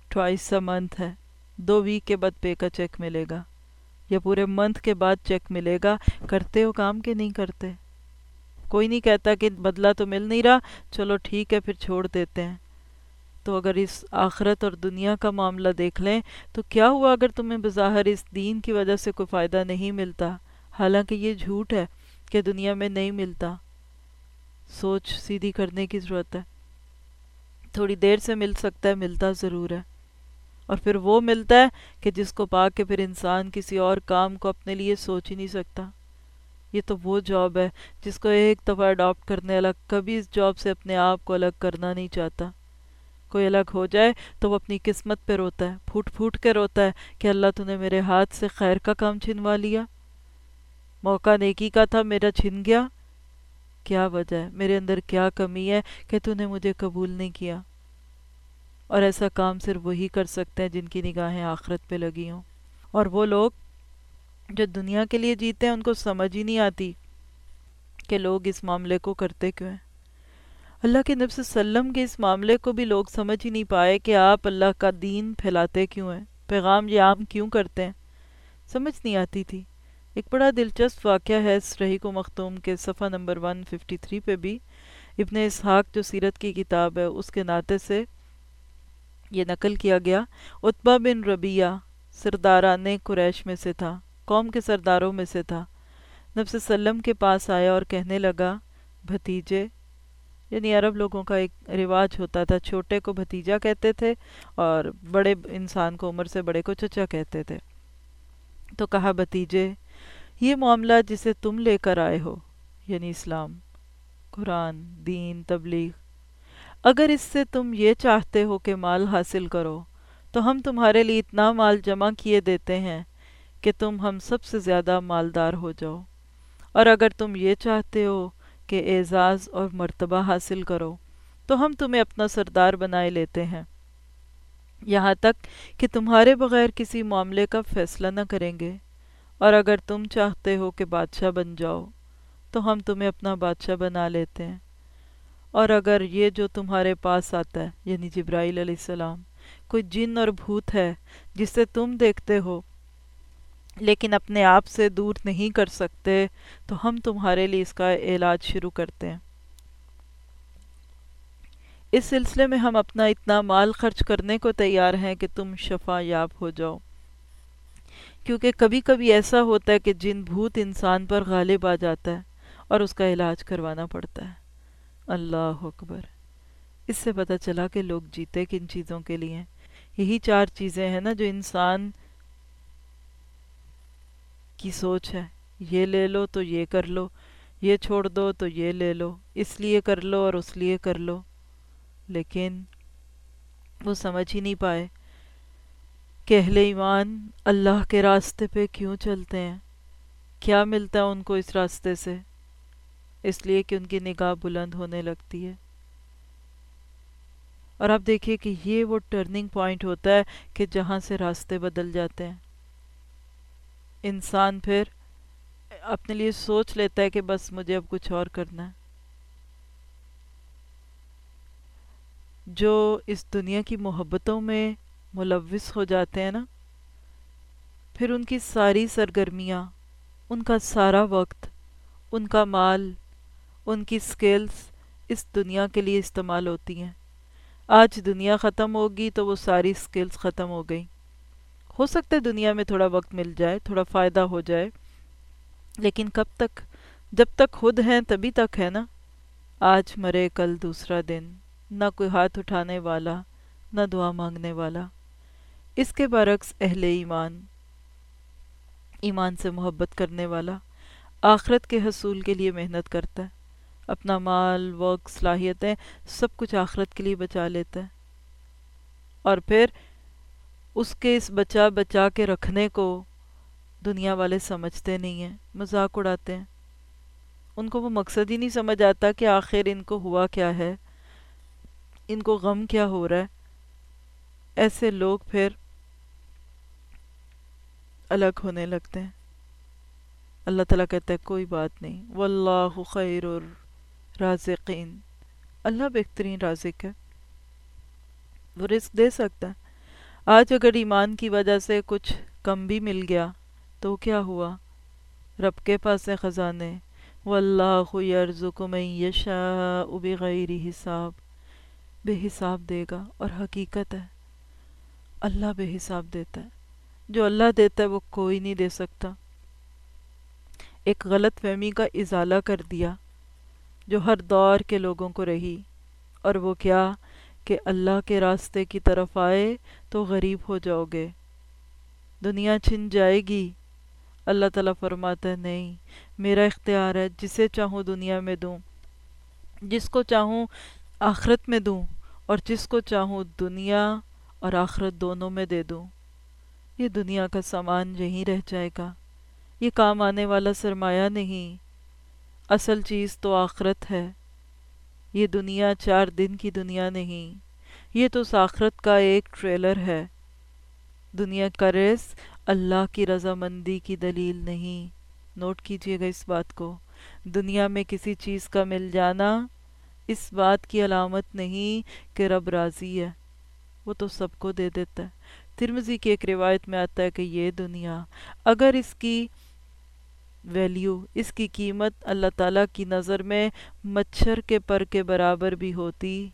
ٹوائس اے منتھ ہے۔ دو ویک کے بعد پے کا چیک ملے گا۔ یا پورے منتھ کے بعد چیک ملے گا۔ کرتے ہو کام کے نہیں کرتے؟ کوئی نہیں کہتا کہ بدلہ تو مل نہیں رہا۔ چلو ٹھیک ہے، پھر چھوڑ دیتے ہیں۔ تو اگر اس آخرت اور دنیا کا معاملہ دیکھ لیں، تو کیا ہوا اگر تمہیں بظاہر اس دین کی وجہ سے کوئی فائدہ نہیں ملتا؟ حالانکہ یہ جھوٹ ہے کہ دنیا میں نہیں ملتا۔ سوچ سیدھی کرنے کی ضرورت ہے۔ تھوڑی دیر سے مل سکتا ہے، ملتا ضرور ہے۔ اور پھر وہ ملتا ہے کہ جس کو پا کے پھر انسان کسی اور کام کو اپنے لیے سوچ ہی نہیں سکتا۔ یہ تو وہ جاب ہے جس کو ایک دفعہ اڈاپٹ کرنے والا کبھی اس جاب سے اپنے آپ کو الگ کرنا نہیں چاہتا۔ کوئی الگ ہو جائے تو وہ اپنی قسمت پہ روتا ہے، پھوٹ پھوٹ کے روتا ہے کہ اللہ تو نے میرے ہاتھ سے خیر کا کام چھنوا لیا۔ موقع نیکی کا تھا، میرا چھن گیا۔ کیا وجہ ہے؟ میرے اندر کیا کمی ہے کہ تو نے مجھے قبول نہیں کیا؟ اور ایسا کام صرف وہی کر سکتے ہیں جن کی نگاہیں آخرت پہ لگی ہوں۔ اور وہ لوگ جو دنیا کے لیے جیتے ہیں، ان کو سمجھ ہی نہیں آتی کہ لوگ اس معاملے کو کرتے کیوں ہیں۔ اللہ کے نبی صلی اللہ علیہ وسلم کے اس معاملے کو بھی لوگ سمجھ ہی نہیں پائے کہ آپ اللہ کا دین پھیلاتے کیوں ہیں، پیغام یہ عام کیوں کرتے ہیں؟ سمجھ نہیں آتی تھی۔ ایک بڑا دلچسپ واقعہ ہے اس رہی کو مختوم کے صفحہ نمبر 153 پہ بھی۔ ابن اسحاق جو سیرت کی کتاب ہے، اس کے ناطے سے یہ نقل کیا گیا۔ اتبا بن ربیہ سرداران قریش میں سے تھا، قوم کے سرداروں میں سے تھا۔ نبی وسلم کے پاس آیا اور کہنے لگا، بھتیجے یعنی عرب لوگوں کا ایک رواج ہوتا تھا، چھوٹے کو بھتیجا کہتے تھے اور بڑے انسان کو عمر سے بڑے کو چچا کہتے تھے۔ تو کہا، بھتیجے، یہ معاملہ جسے تم لے کر آئے ہو یعنی اسلام، قرآن، دین، تبلیغ، اگر اس سے تم یہ چاہتے ہو کہ مال حاصل کرو، تو ہم تمہارے لیے اتنا مال جمع کیے دیتے ہیں کہ تم ہم سب سے زیادہ مالدار ہو جاؤ۔ اور اگر تم یہ چاہتے ہو کہ اعزاز اور مرتبہ حاصل کرو۔ تو ہم تمہیں اپنا سردار بنائے لیتے ہیں۔ یہاں تک کہ تمہارے بغیر کسی معاملے کا فیصلہ نہ کریں گے۔ اور اگر تم چاہتے ہو کہ بادشاہ بن جاؤ، تو ہم تمہیں اپنا بادشاہ بنا لیتے ہیں۔ اور اگر یہ جو تمہارے پاس آتا ہے یعنی جبرائیل علیہ السلام، کوئی جن اور بھوت ہے جسے تم دیکھتے ہو لیکن اپنے آپ سے دور نہیں کر سکتے، تو ہم تمہارے لیے اس کا علاج شروع کرتے ہیں۔ اس سلسلے میں ہم اپنا اتنا مال خرچ کرنے کو تیار ہیں کہ تم شفا یاب ہو جاؤ۔ کیونکہ کبھی کبھی ایسا ہوتا ہے کہ جن بھوت انسان پر غالب آ جاتا ہے اور اس کا علاج کروانا پڑتا ہے۔ اللہ اکبر۔ اس سے پتہ چلا کہ لوگ جیتے کن چیزوں کے لیے۔ یہی چار چیزیں ہیں نا جو انسان کی سوچ ہے، یہ لے لو تو یہ کر لو، یہ چھوڑ دو تو یہ لے لو، اس لیے کر لو اور اس لیے کر لو۔ لیکن وہ سمجھ ہی نہیں پائے کہ اہل ایمان اللہ کے راستے پہ کیوں چلتے ہیں۔ کیا ملتا ہے ان کو اس راستے سے؟ اس لیے کہ ان کی نگاہ بلند ہونے لگتی ہے۔ اور آپ دیکھیے کہ یہ وہ ٹرننگ پوائنٹ ہوتا ہے کہ جہاں سے راستے بدل جاتے ہیں۔ انسان پھر اپنے لیے سوچ لیتا ہے کہ بس مجھے اب کچھ اور کرنا ہے۔ جو اس دنیا کی محبتوں میں ملوث ہو جاتے ہیں نا، پھر ان کی ساری سرگرمیاں، ان کا سارا وقت، ان کا مال، ان کی سکلز اس دنیا کے لیے استعمال ہوتی ہیں۔ آج دنیا ختم ہوگی تو وہ ساری سکلز ختم ہو گئی ہو سکتا ہے دنیا میں تھوڑا وقت مل جائے، تھوڑا فائدہ ہو جائے، لیکن کب تک؟ جب تک خود ہیں تبھی تک ہے نا؟ آج مرے، کل دوسرا دن، نہ کوئی ہاتھ اٹھانے والا، نہ دعا مانگنے والا۔ اس کے برعکس اہل ایمان ایمان سے محبت کرنے والا آخرت کے حصول کے لیے محنت کرتا ہے۔ اپنا مال، وقت، صلاحیتیں سب کچھ آخرت کے لیے بچا لیتا ہے۔ اور پھر اس کے اس بچا بچا کے رکھنے کو دنیا والے سمجھتے نہیں ہیں، مذاق اڑاتے ہیں۔ ان کو وہ مقصد ہی نہیں سمجھ آتا کہ آخر ان کو ہوا کیا ہے، ان کو غم کیا ہو رہا ہے۔ ایسے لوگ پھر الگ ہونے لگتے ہیں۔ اللہ تعالیٰ کہتا ہے، کوئی بات نہیں۔ واللہ خیر رازقین اللہ بہترین رازق ہے۔ وہ رزق دے سکتا ہے۔ آج اگر ایمان کی وجہ سے کچھ کم بھی مل گیا، تو کیا ہوا؟ رب کے پاس خزانے۔ واللہ یرزق من یشاء بغیر حساب۔ بے حساب دے گا اور حقیقت ہے۔ اللہ بے حساب دیتا ہے۔ جو اللہ دیتا ہے وہ کوئی نہیں دے سکتا۔ ایک غلط فہمی کا ازالہ کر دیا، جو ہر دور کے لوگوں کو رہی۔ اور وہ کیا؟ کہ اللہ کے راستے کی طرف آئے تو غریب ہو جاؤ گے۔ دنیا چھن جائے گی۔ اللہ تعالیٰ فرماتا ہے، نہیں، میرا اختیار ہے، جسے چاہوں دنیا میں دوں، جس کو چاہوں آخرت میں دوں، اور جس کو چاہوں دنیا اور آخرت دونوں میں دے دوں۔ یہ دنیا کا سامان یہیں رہ جائے گا۔ یہ کام آنے والا سرمایہ نہیں۔ اصل چیز تو آخرت ہے۔ یہ دنیا چار دن کی دنیا نہیں۔ یہ تو اس آخرت کا ایک ٹریلر ہے۔ دنیا کا ریس اللہ کی رضامندی کی دلیل نہیں۔ نوٹ کیجیے گا اس بات کو۔ دنیا میں کسی چیز کا مل جانا اس بات کی علامت نہیں کہ رب راضی ہے۔ وہ تو سب کو دے دیتا ہے۔ ترمزی کی ایک روایت میں آتا ہے کہ یہ دنیا اگر اس کی ویلیو اس کی قیمت اللہ تعالیٰ کی نظر میں مچھر کے پر کے برابر بھی ہوتی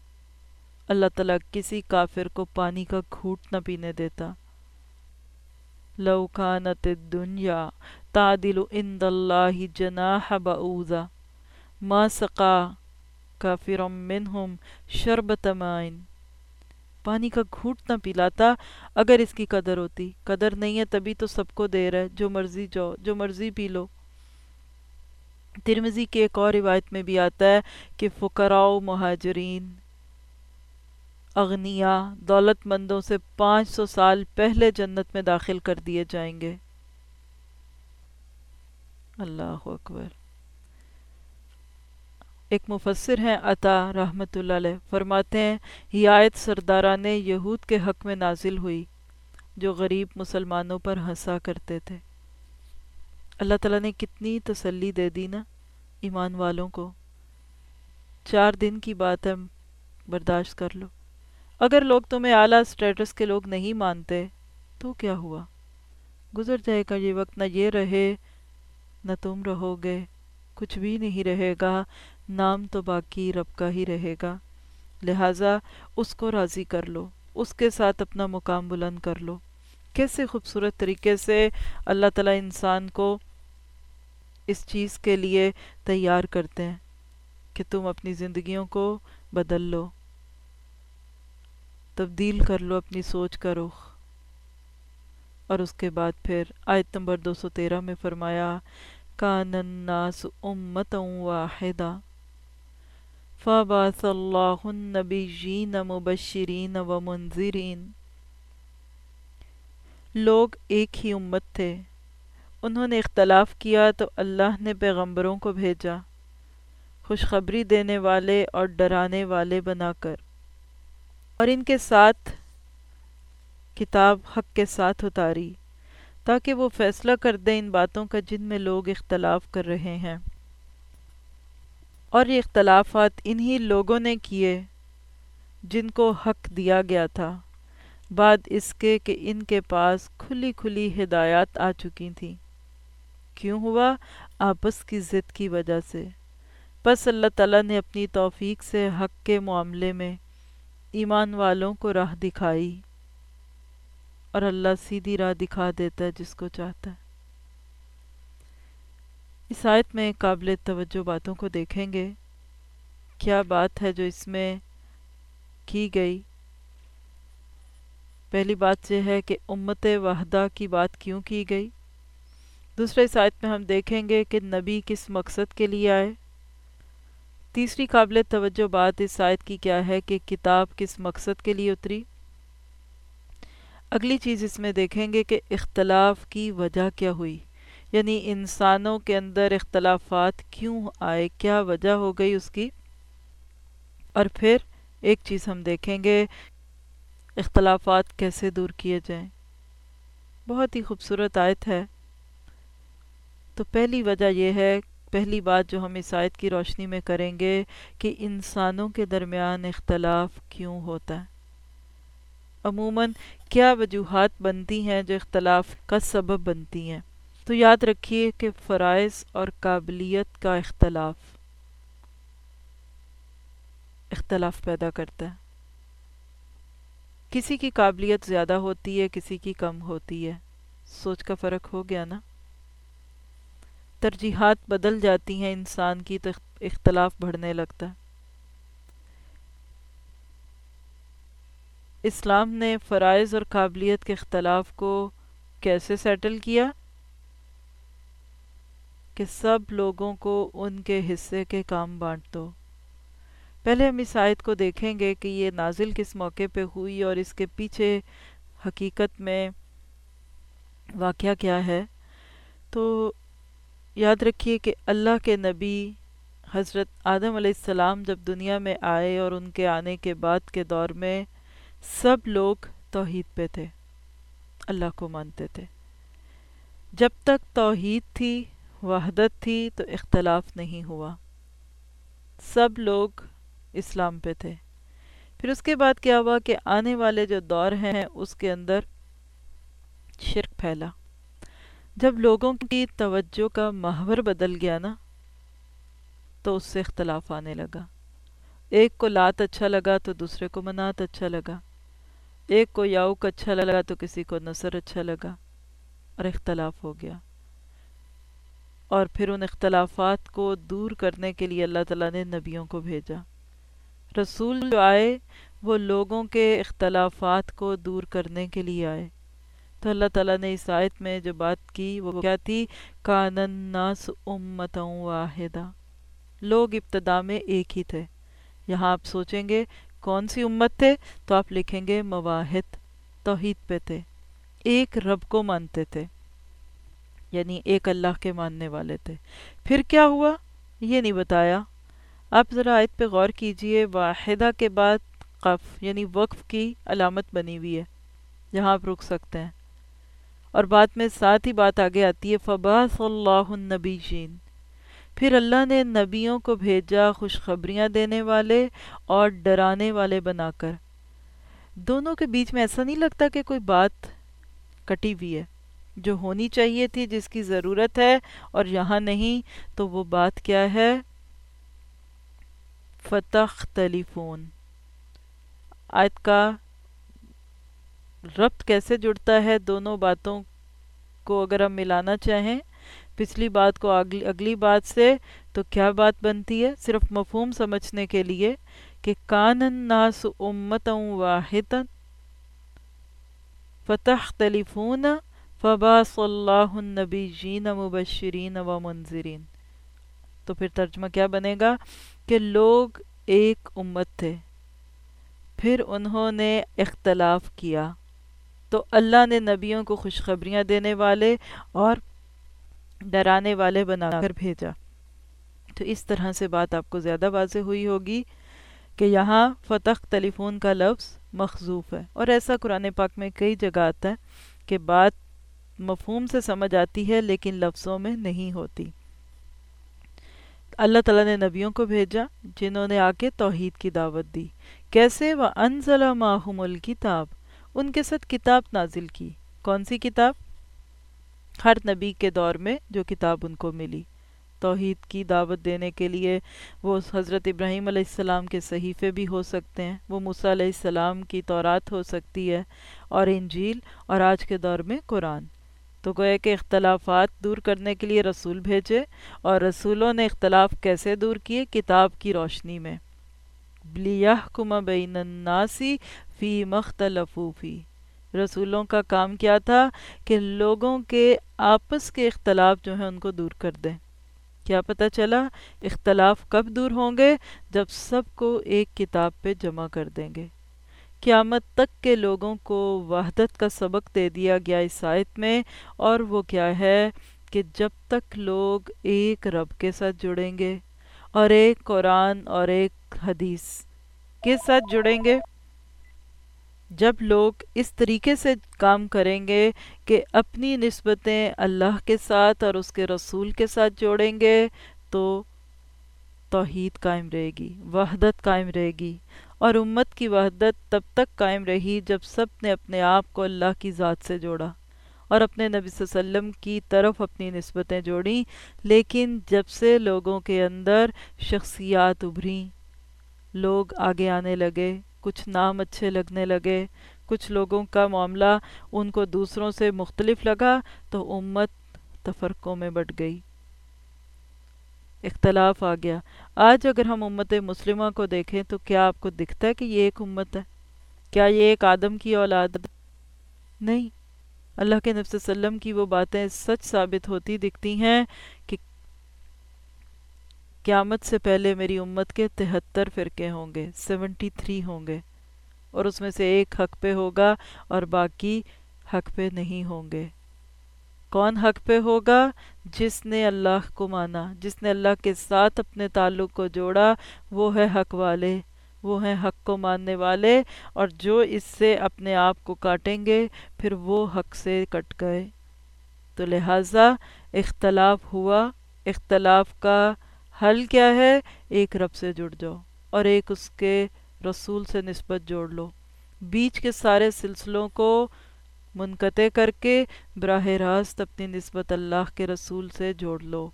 اللہ تعالیٰ کسی کافر کو پانی کا گھوٹ نہ پینے دیتا۔ لو كانت الدنيا تعدل عند الله جناح بعوضة ما سقا كافر منهم شربت مائن پانی کا گھوٹ نہ پلاتا اگر اس کی قدر ہوتی۔ قدر نہیں ہے تبھی تو سب کو دے رہا ہے، جو مرضی جاؤ، جو مرضی پی لو۔ ترمزی کے ایک اور روایت میں بھی آتا ہے کہ فقراؤ مہاجرین اغنیا دولت مندوں سے پانچ سو سال پہلے جنت میں داخل کر دیے جائیں گے۔ اللہ اکبر۔ ایک مفسر ہیں عطا رحمت اللہ علیہ، فرماتے ہیں، یہ آیت سرداران یہود کے حق میں نازل ہوئی، جو غریب مسلمانوں پر ہنسا کرتے تھے۔ اللہ تعالیٰ نے کتنی تسلی دے دی نا ایمان والوں کو۔ چار دن کی بات ہے برداشت کر لو۔ اگر لوگ تمہیں اعلیٰ سٹیٹس کے لوگ نہیں مانتے، تو کیا ہوا؟ گزر جائے گا یہ وقت، نہ یہ رہے، نہ تم رہو گے، کچھ بھی نہیں رہے گا، نام تو باقی رب کا ہی رہے گا۔ لہٰذا اس کو راضی کر لو، اس کے ساتھ اپنا مقام بلند کر لو۔ کیسے خوبصورت طریقے سے اللہ تعالیٰ انسان کو اس چیز کے لیے تیار کرتے ہیں کہ تم اپنی زندگیوں کو بدل لو۔ تبدیل کر لو اپنی سوچ کا رخ۔ اور اس کے بعد پھر آیت نمبر دو سو تیرہ میں فرمایا، کان الناس امتا واحدا فباث اللہ النبیین مبشرین و منذرین۔ لوگ ایک ہی امت تھے۔ انہوں نے اختلاف کیا تو اللہ نے پیغمبروں کو بھیجا۔ خوشخبری دینے والے اور ڈرانے والے بنا کر۔ اور ان کے ساتھ کتاب حق کے ساتھ اتاری تاکہ وہ فیصلہ کر دیں ان باتوں کا جن میں لوگ اختلاف کر رہے ہیں۔ اور یہ اختلافات انہی لوگوں نے کیے جن کو حق دیا گیا تھا۔ بعد اس کے کہ ان کے پاس کھلی کھلی ہدایات آ چکی تھیں۔ کیوں ہوا؟ آپس کی ضد کی وجہ سے۔ پس اللہ تعالیٰ نے اپنی توفیق سے حق کے معاملے میں ایمان والوں کو راہ دکھائی اور اللہ سیدھی راہ دکھا دیتا ہے جس کو چاہتا ہے۔ اس آیت میں قابل توجہ باتوں کو دیکھیں گے۔ کیا بات ہے جو اس میں کی گئی؟ پہلی بات یہ ہے کہ امت وحدہ کی بات کیوں کی گئی؟ دوسرے اس آیت میں ہم دیکھیں گے کہ نبی کس مقصد کے لیے آئے؟ تیسری قابل توجہ بات اس آیت کی کیا ہے کہ کتاب کس مقصد کے لیے اتری؟ اگلی چیز اس میں دیکھیں گے کہ اختلاف کی وجہ کیا ہوئی؟ یعنی انسانوں کے اندر اختلافات کیوں آئے؟ کیا وجہ ہو گئی اس کی؟ اور پھر ایک چیز ہم دیکھیں گے، اختلافات کیسے دور کیے جائیں؟ بہت ہی خوبصورت آیت ہے۔ تو پہلی وجہ یہ ہے پہلی بات جو ہم اس آیت کی روشنی میں کریں گے کہ انسانوں کے درمیان اختلاف کیوں ہوتا ہے؟ عموماً کیا وجوہات بنتی ہیں جو اختلاف کا سبب بنتی ہیں؟ تو یاد رکھیے کہ فرائض اور قابلیت کا اختلاف اختلاف پیدا کرتا ہے۔ کسی کی قابلیت زیادہ ہوتی ہے، کسی کی کم ہوتی ہے۔ سوچ کا فرق ہو گیا نا؟ ترجیحات بدل جاتی ہیں، انسان کی تو اختلاف بڑھنے لگتا ہے۔ اسلام نے فرائض اور قابلیت کے اختلاف کو کیسے سیٹل کیا؟ کہ سب لوگوں کو ان کے حصے کے کام بانٹ دو۔ پہلے ہم اس آیت کو دیکھیں گے کہ یہ نازل کس موقع پہ ہوئی اور اس کے پیچھے حقیقت میں واقعہ کیا ہے۔ تو یاد رکھیے کہ اللہ کے نبی حضرت آدم علیہ السلام جب دنیا میں آئے اور ان کے آنے کے بعد کے دور میں سب لوگ توحید پہ تھے، اللہ کو مانتے تھے۔ جب تک توحید تھی، وحدت تھی، تو اختلاف نہیں ہوا۔ سب لوگ اسلام پہ تھے۔ پھر اس کے بعد کیا ہوا کہ آنے والے جو دور ہیں، اس کے اندر شرک پھیلا۔ جب لوگوں کی توجہ کا محور بدل گیا نا، تو اس سے اختلاف آنے لگا۔ ایک کو لات اچھا لگا تو دوسرے کو منات اچھا لگا۔ ایک کو یاؤک اچھا لگا تو کسی کو نصر اچھا لگا۔ اور اختلاف ہو گیا۔ اور پھر ان اختلافات کو دور کرنے کے لیے اللہ تعالیٰ نے نبیوں کو بھیجا۔ رسول جو آئے، وہ لوگوں کے اختلافات کو دور کرنے کے لیے آئے۔ تو اللہ تعالیٰ نے اس آیت میں جو بات کی وہ کیا تھی؟ کان الناس امتا واحدہ لوگ ابتدا میں ایک ہی تھے۔ یہاں آپ سوچیں گے، کون سی امت تھے؟ تو آپ لکھیں گے مواحد، توحید پہ تھے۔ ایک رب کو مانتے تھے یعنی ایک اللہ کے ماننے والے تھے۔ پھر کیا ہوا؟ یہ نہیں بتایا۔ آپ ذرا آیت پہ غور کیجیے، واحدہ کے بعد قف یعنی وقف کی علامت بنی ہوئی ہے۔ جہاں آپ رک سکتے ہیں۔ اور بعد میں ساتھ ہی بات آگے آتی ہے فباث اللہ النبی جین پھر اللہ نے نبیوں کو بھیجا خوشخبریاں دینے والے اور ڈرانے والے بنا کر۔ دونوں کے بیچ میں ایسا نہیں لگتا کہ کوئی بات کٹی ہوئی ہے۔ جو ہونی چاہیے تھی، جس کی ضرورت ہے اور یہاں نہیں، تو وہ بات کیا ہے؟ فتح تلیفون آیت کا ربط کیسے جڑتا ہے دونوں باتوں کو اگر ہم ملانا چاہیں، پچھلی بات کو اگلی بات سے تو کیا بات بنتی ہے؟ صرف مفہوم سمجھنے کے لیے کہ کان الناس امتا واحدا فتح تلیفون فباس اللہ النبیین مبشرین و منظرین تو پھر ترجمہ کیا بنے گا؟ کہ لوگ ایک امت تھے۔ پھر انہوں نے اختلاف کیا۔ تو اللہ نے نبیوں کو خوشخبریاں دینے والے اور ڈرانے والے بنا کر بھیجا۔ تو اس طرح سے بات آپ کو زیادہ واضح ہوئی ہوگی کہ یہاں فتح تلیفون کا لفظ مخضوف ہے اور ایسا قرآن پاک میں کئی جگہ آتا ہے کہ بات مفہوم سے سمجھ آتی ہے لیکن لفظوں میں نہیں ہوتی۔ اللہ تعالیٰ نے نبیوں کو بھیجا جنہوں نے آ کے توحید کی دعوت دی۔ کیسے؟ وہ انزل ماہم الکتاب ان کے ساتھ کتاب نازل کی۔ کون سی کتاب؟ ہر نبی کے دور میں جو کتاب ان کو ملی۔ توحید کی دعوت دینے کے لیے وہ حضرت ابراہیم علیہ السلام کے صحیفے بھی ہو سکتے ہیں۔ وہ موسیٰ علیہ السلام کی تورات ہو سکتی ہے اور انجیل اور آج کے دور میں قرآن۔ تو گویا کہ اختلافات دور کرنے کے لیے رسول بھیجے اور رسولوں نے اختلاف کیسے دور کیے؟ کتاب کی روشنی میں۔ بلیحکم بین الناسی فی مختلفو فی رسولوں کا کام کیا تھا کہ لوگوں کے آپس کے اختلاف جو ہیں ان کو دور کر دیں۔ کیا پتہ چلا اختلاف کب دور ہوں گے؟ جب سب کو ایک کتاب پہ جمع کر دیں گے۔ قیامت تک کے لوگوں کو وحدت کا سبق دے دیا گیا اس آیت میں۔ اور وہ کیا ہے کہ جب تک لوگ ایک رب کے ساتھ جڑیں گے اور ایک قرآن اور ایک حدیث کے ساتھ جڑیں گے۔ جب لوگ اس طریقے سے کام کریں گے کہ اپنی نسبتیں اللہ کے ساتھ اور اس کے رسول کے ساتھ جوڑیں گے، تو توحید قائم رہے گی، وحدت قائم رہے گی۔ اور امت کی وحدت تب تک قائم رہی جب سب نے اپنے آپ کو اللہ کی ذات سے جوڑا۔ اور اپنے نبی صلی اللہ علیہ وسلم کی طرف اپنی نسبتیں جوڑیں، لیکن جب سے لوگوں کے اندر شخصیات ابھریں، لوگ آگے آنے لگے، کچھ نام اچھے لگنے لگے، کچھ لوگوں کا معاملہ ان کو دوسروں سے مختلف لگا، تو امت تفرقوں میں بٹ گئی۔ اختلاف آ گیا۔ آج اگر ہم امت مسلمہ کو دیکھیں، تو کیا آپ کو دکھتا ہے کہ یہ ایک امت ہے؟ کیا یہ ایک آدم کی اولاد نہیں۔ اللہ کے نفس وسلم کی وہ باتیں سچ ثابت ہوتی دکھتی ہیں کہ قیامت سے پہلے میری امت کے تہتر فرقے ہوں گے سیونٹی تھری ہوں گے، اور اس میں سے ایک حق پہ ہوگا اور باقی حق پہ نہیں ہوں گے۔ کون حق پہ ہوگا؟ جس نے اللہ کو مانا، جس نے اللہ کے ساتھ اپنے تعلق کو جوڑا، وہ ہے حق والے۔ وہ ہیں حق کو ماننے والے اور جو اس سے اپنے آپ کو کاٹیں گے، پھر وہ حق سے کٹ گئے۔ تو لہٰذا اختلاف ہوا۔ اختلاف کا حل کیا ہے؟ ایک رب سے جڑ جاؤ اور ایک اس کے رسول سے نسبت جوڑ لو۔ بیچ کے سارے سلسلوں کو منقطع کر کے براہ راست اپنی نسبت اللہ کے رسول سے جوڑ لو۔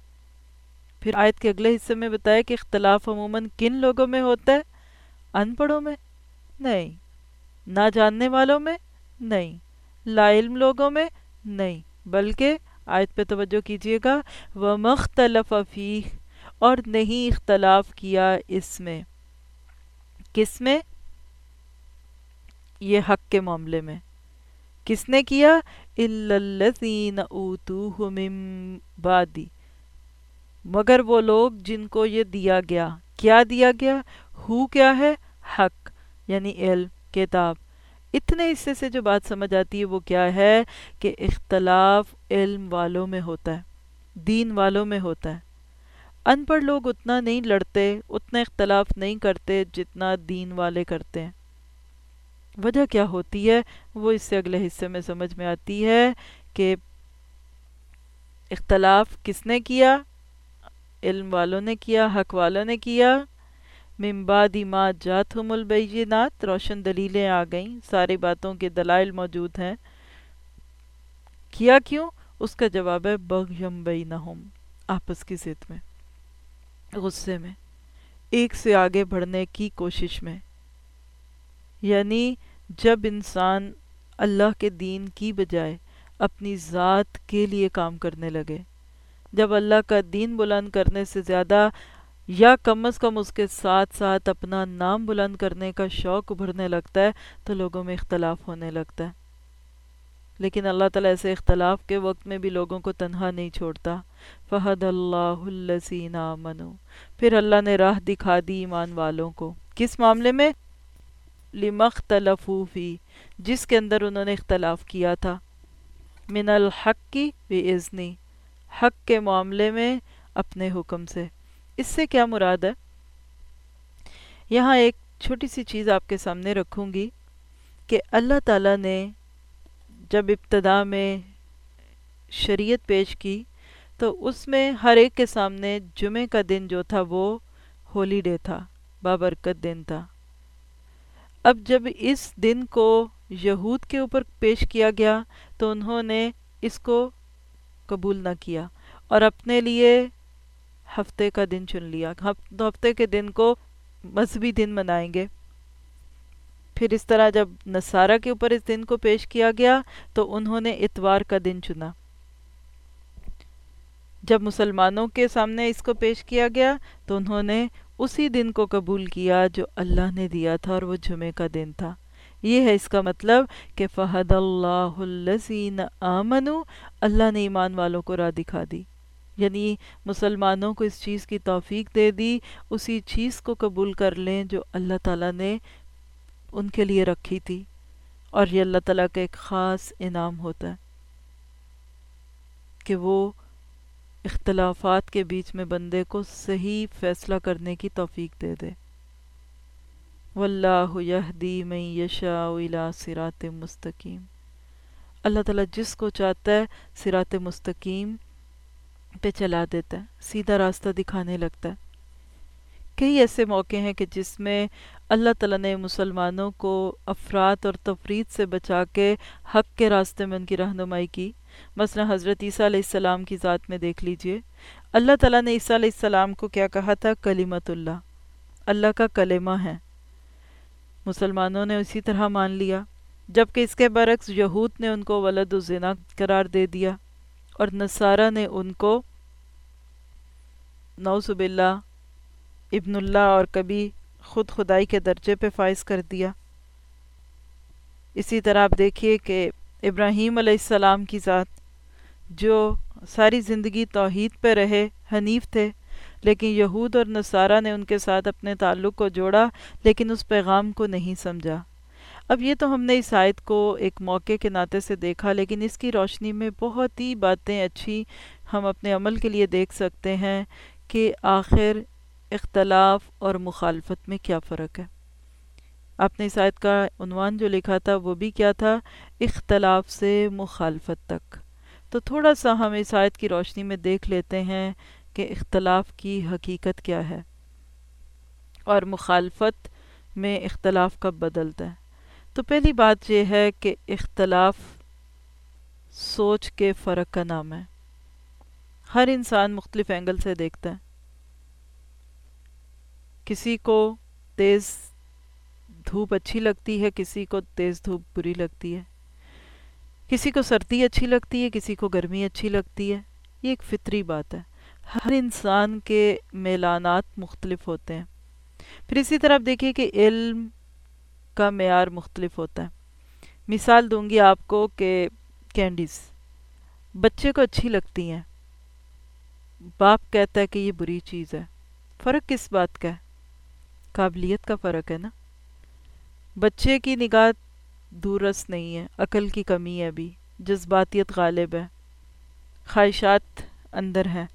پھر آیت کے اگلے حصے میں بتایا کہ اختلاف عموماً کن لوگوں میں ہوتا ہے؟ ان پڑھوں میں؟ نہیں. نہ جاننے والوں میں؟ نہیں. لا علم لوگوں میں؟ نہیں. بلکہ آیت پہ توجہ کیجیے گا، وَمَخْتَلَفَ فِيهِ، اور نہیں اختلاف کیا اس میں۔ کس میں؟ یہ حق کے معاملے میں۔ کس نے کیا؟ بادی مگر وہ لوگ جن کو یہ دیا گیا۔ کیا دیا گیا؟ ہو کیا ہے؟ حق یعنی علم، کتاب۔ اتنے حصے سے جو بات سمجھ آتی ہے، وہ کیا ہے؟ کہ اختلاف علم والوں میں ہوتا ہے، دین والوں میں ہوتا ہے۔ ان پڑھ لوگ اتنا نہیں لڑتے، اتنا اختلاف نہیں کرتے جتنا دین والے کرتے ہیں۔ وجہ کیا ہوتی ہے؟ وہ اس سے اگلے حصے میں سمجھ میں آتی ہے کہ اختلاف کس نے کیا؟ علم والوں نے کیا، حق والوں نے کیا۔ ممبادی ما جاتہم البینات، روشن دلیلیں آ گئیں، ساری باتوں کے دلائل موجود ہیں۔ کیا کیوں؟ اس کا جواب ہے، بغیم بینہم، آپس کی ضد میں، غصے میں، ایک سے آگے بڑھنے کی کوشش میں۔ یعنی جب انسان اللہ کے دین کی بجائے اپنی ذات کے لیے کام کرنے لگے، جب اللہ کا دین بلند کرنے سے زیادہ یا کم از کم اس کے ساتھ ساتھ اپنا نام بلند کرنے کا شوق ابھرنے لگتا ہے تو لوگوں میں اختلاف ہونے لگتا ہے۔ لیکن اللہ تعالیٰ ایسے اختلاف کے وقت میں بھی لوگوں کو تنہا نہیں چھوڑتا۔ فہد اللہ الذین آمنوا۔ پھر اللہ نے راہ دکھا دی ایمان والوں کو۔ کس معاملے میں؟ لمختلفو فی۔ جس کے اندر انہوں نے اختلاف کیا تھا۔ من الحق کی بے حق کے معاملے میں اپنے حکم سے۔ اس سے کیا مراد ہے؟ یہاں ایک چھوٹی سی چیز آپ کے سامنے رکھوں گی کہ اللہ تعالیٰ نے جب ابتدا میں شریعت پیش کی تو اس میں ہر ایک کے سامنے جمعہ کا دن جو تھا وہ ہولی ڈے تھا، بابرکت دن تھا۔ اب جب اس دن کو یہود کے اوپر پیش کیا گیا تو انہوں نے اس کو قبول نہ کیا اور اپنے لیے ہفتے کا دن چن لیا۔ ہفتے کے دن کو مذہبی دن منائیں گے۔ پھر اس طرح جب نصارہ کے اوپر اس دن کو پیش کیا گیا تو انہوں نے اتوار کا دن چنا۔ جب مسلمانوں کے سامنے اس کو پیش کیا گیا تو انہوں نے اسی دن کو قبول کیا جو اللہ نے دیا تھا اور وہ جمعہ کا دن تھا۔ یہ ہے اس کا مطلب کہ فہد اللہ الزین آمنو اللہ نے ایمان والوں کو راہ دکھا دی۔ یعنی مسلمانوں کو اس چیز کی توفیق دے دی، اسی چیز کو قبول کر لیں جو اللہ تعالیٰ نے ان کے لیے رکھی تھی۔ اور یہ اللہ تعالیٰ کا ایک خاص انعام ہوتا ہے کہ وہ اختلافات کے بیچ میں بندے کو صحیح فیصلہ کرنے کی توفیق دے دے۔ واللہ یہدی من یشاء الى صراط مستقیم۔ اللہ تعالیٰ جس کو چاہتا ہے صراط مستقیم پہ چلا دیتا ہے، سیدھا راستہ دکھانے لگتا ہے۔ کئی ایسے موقع ہیں کہ جس میں اللہ تعالیٰ نے مسلمانوں کو افراد اور تفرید سے بچا کے حق کے راستے میں ان کی رہنمائی کی۔ مثلا حضرت عیسیٰ علیہ السلام کی ذات میں دیکھ لیجیے۔ اللہ تعالیٰ نے عیسیٰ علیہ السلام کو کیا کہا تھا؟ کلیمت اللہ۔ اللہ کا کلمہ ہے۔ مسلمانوں نے اسی طرح مان لیا، جبکہ اس کے برعکس یہود نے ان کو ولد الزنا قرار دے دیا۔ اور نصارہ نے ان کو نوز باللہ ابن اللہ اور کبھی خود خدائی کے درجے پہ فائز کر دیا۔ اسی طرح آپ دیکھیے کہ ابراہیم علیہ السلام کی ذات جو ساری زندگی توحید پہ رہے، حنیف تھے، لیکن یہود اور نصارہ نے ان کے ساتھ اپنے تعلق کو جوڑا، لیکن اس پیغام کو نہیں سمجھا۔ اب یہ تو ہم نے اس آیت کو ایک موقع کے ناطے سے دیکھا، لیکن اس کی روشنی میں بہت ہی باتیں اچھی ہم اپنے عمل کے لیے دیکھ سکتے ہیں کہ آخر اختلاف اور مخالفت میں کیا فرق ہے۔ آپ نے اس آیت کا عنوان جو لکھا تھا وہ بھی کیا تھا؟ اختلاف سے مخالفت تک۔ تو تھوڑا سا ہم اس آیت کی روشنی میں دیکھ لیتے ہیں کہ اختلاف کی حقیقت کیا ہے اور مخالفت میں اختلاف کب بدلتا ہے۔ تو پہلی بات یہ ہے کہ اختلاف سوچ کے فرق کا نام ہے۔ ہر انسان مختلف اینگل سے دیکھتا ہے۔ کسی کو تیز دھوپ اچھی لگتی ہے، کسی کو تیز دھوپ بری لگتی ہے۔ کسی کو سردی اچھی لگتی ہے، کسی کو گرمی اچھی لگتی ہے۔ یہ ایک فطری بات ہے۔ ہر انسان کے میلانات مختلف ہوتے ہیں۔ پھر اسی طرح آپ دیکھیے کہ علم کا معیار مختلف ہوتا ہے۔ مثال دوں گی آپ کو کہ کینڈیز بچے کو اچھی لگتی ہیں۔ باپ کہتا ہے کہ یہ بری چیز ہے۔ فرق کس بات کا ہے؟ قابلیت کا فرق ہے نا۔ بچے کی نگاہ دورس نہیں ہے، عقل کی کمی ہے ابھی، جذباتیت غالب ہے۔ خواہشات اندر ہیں۔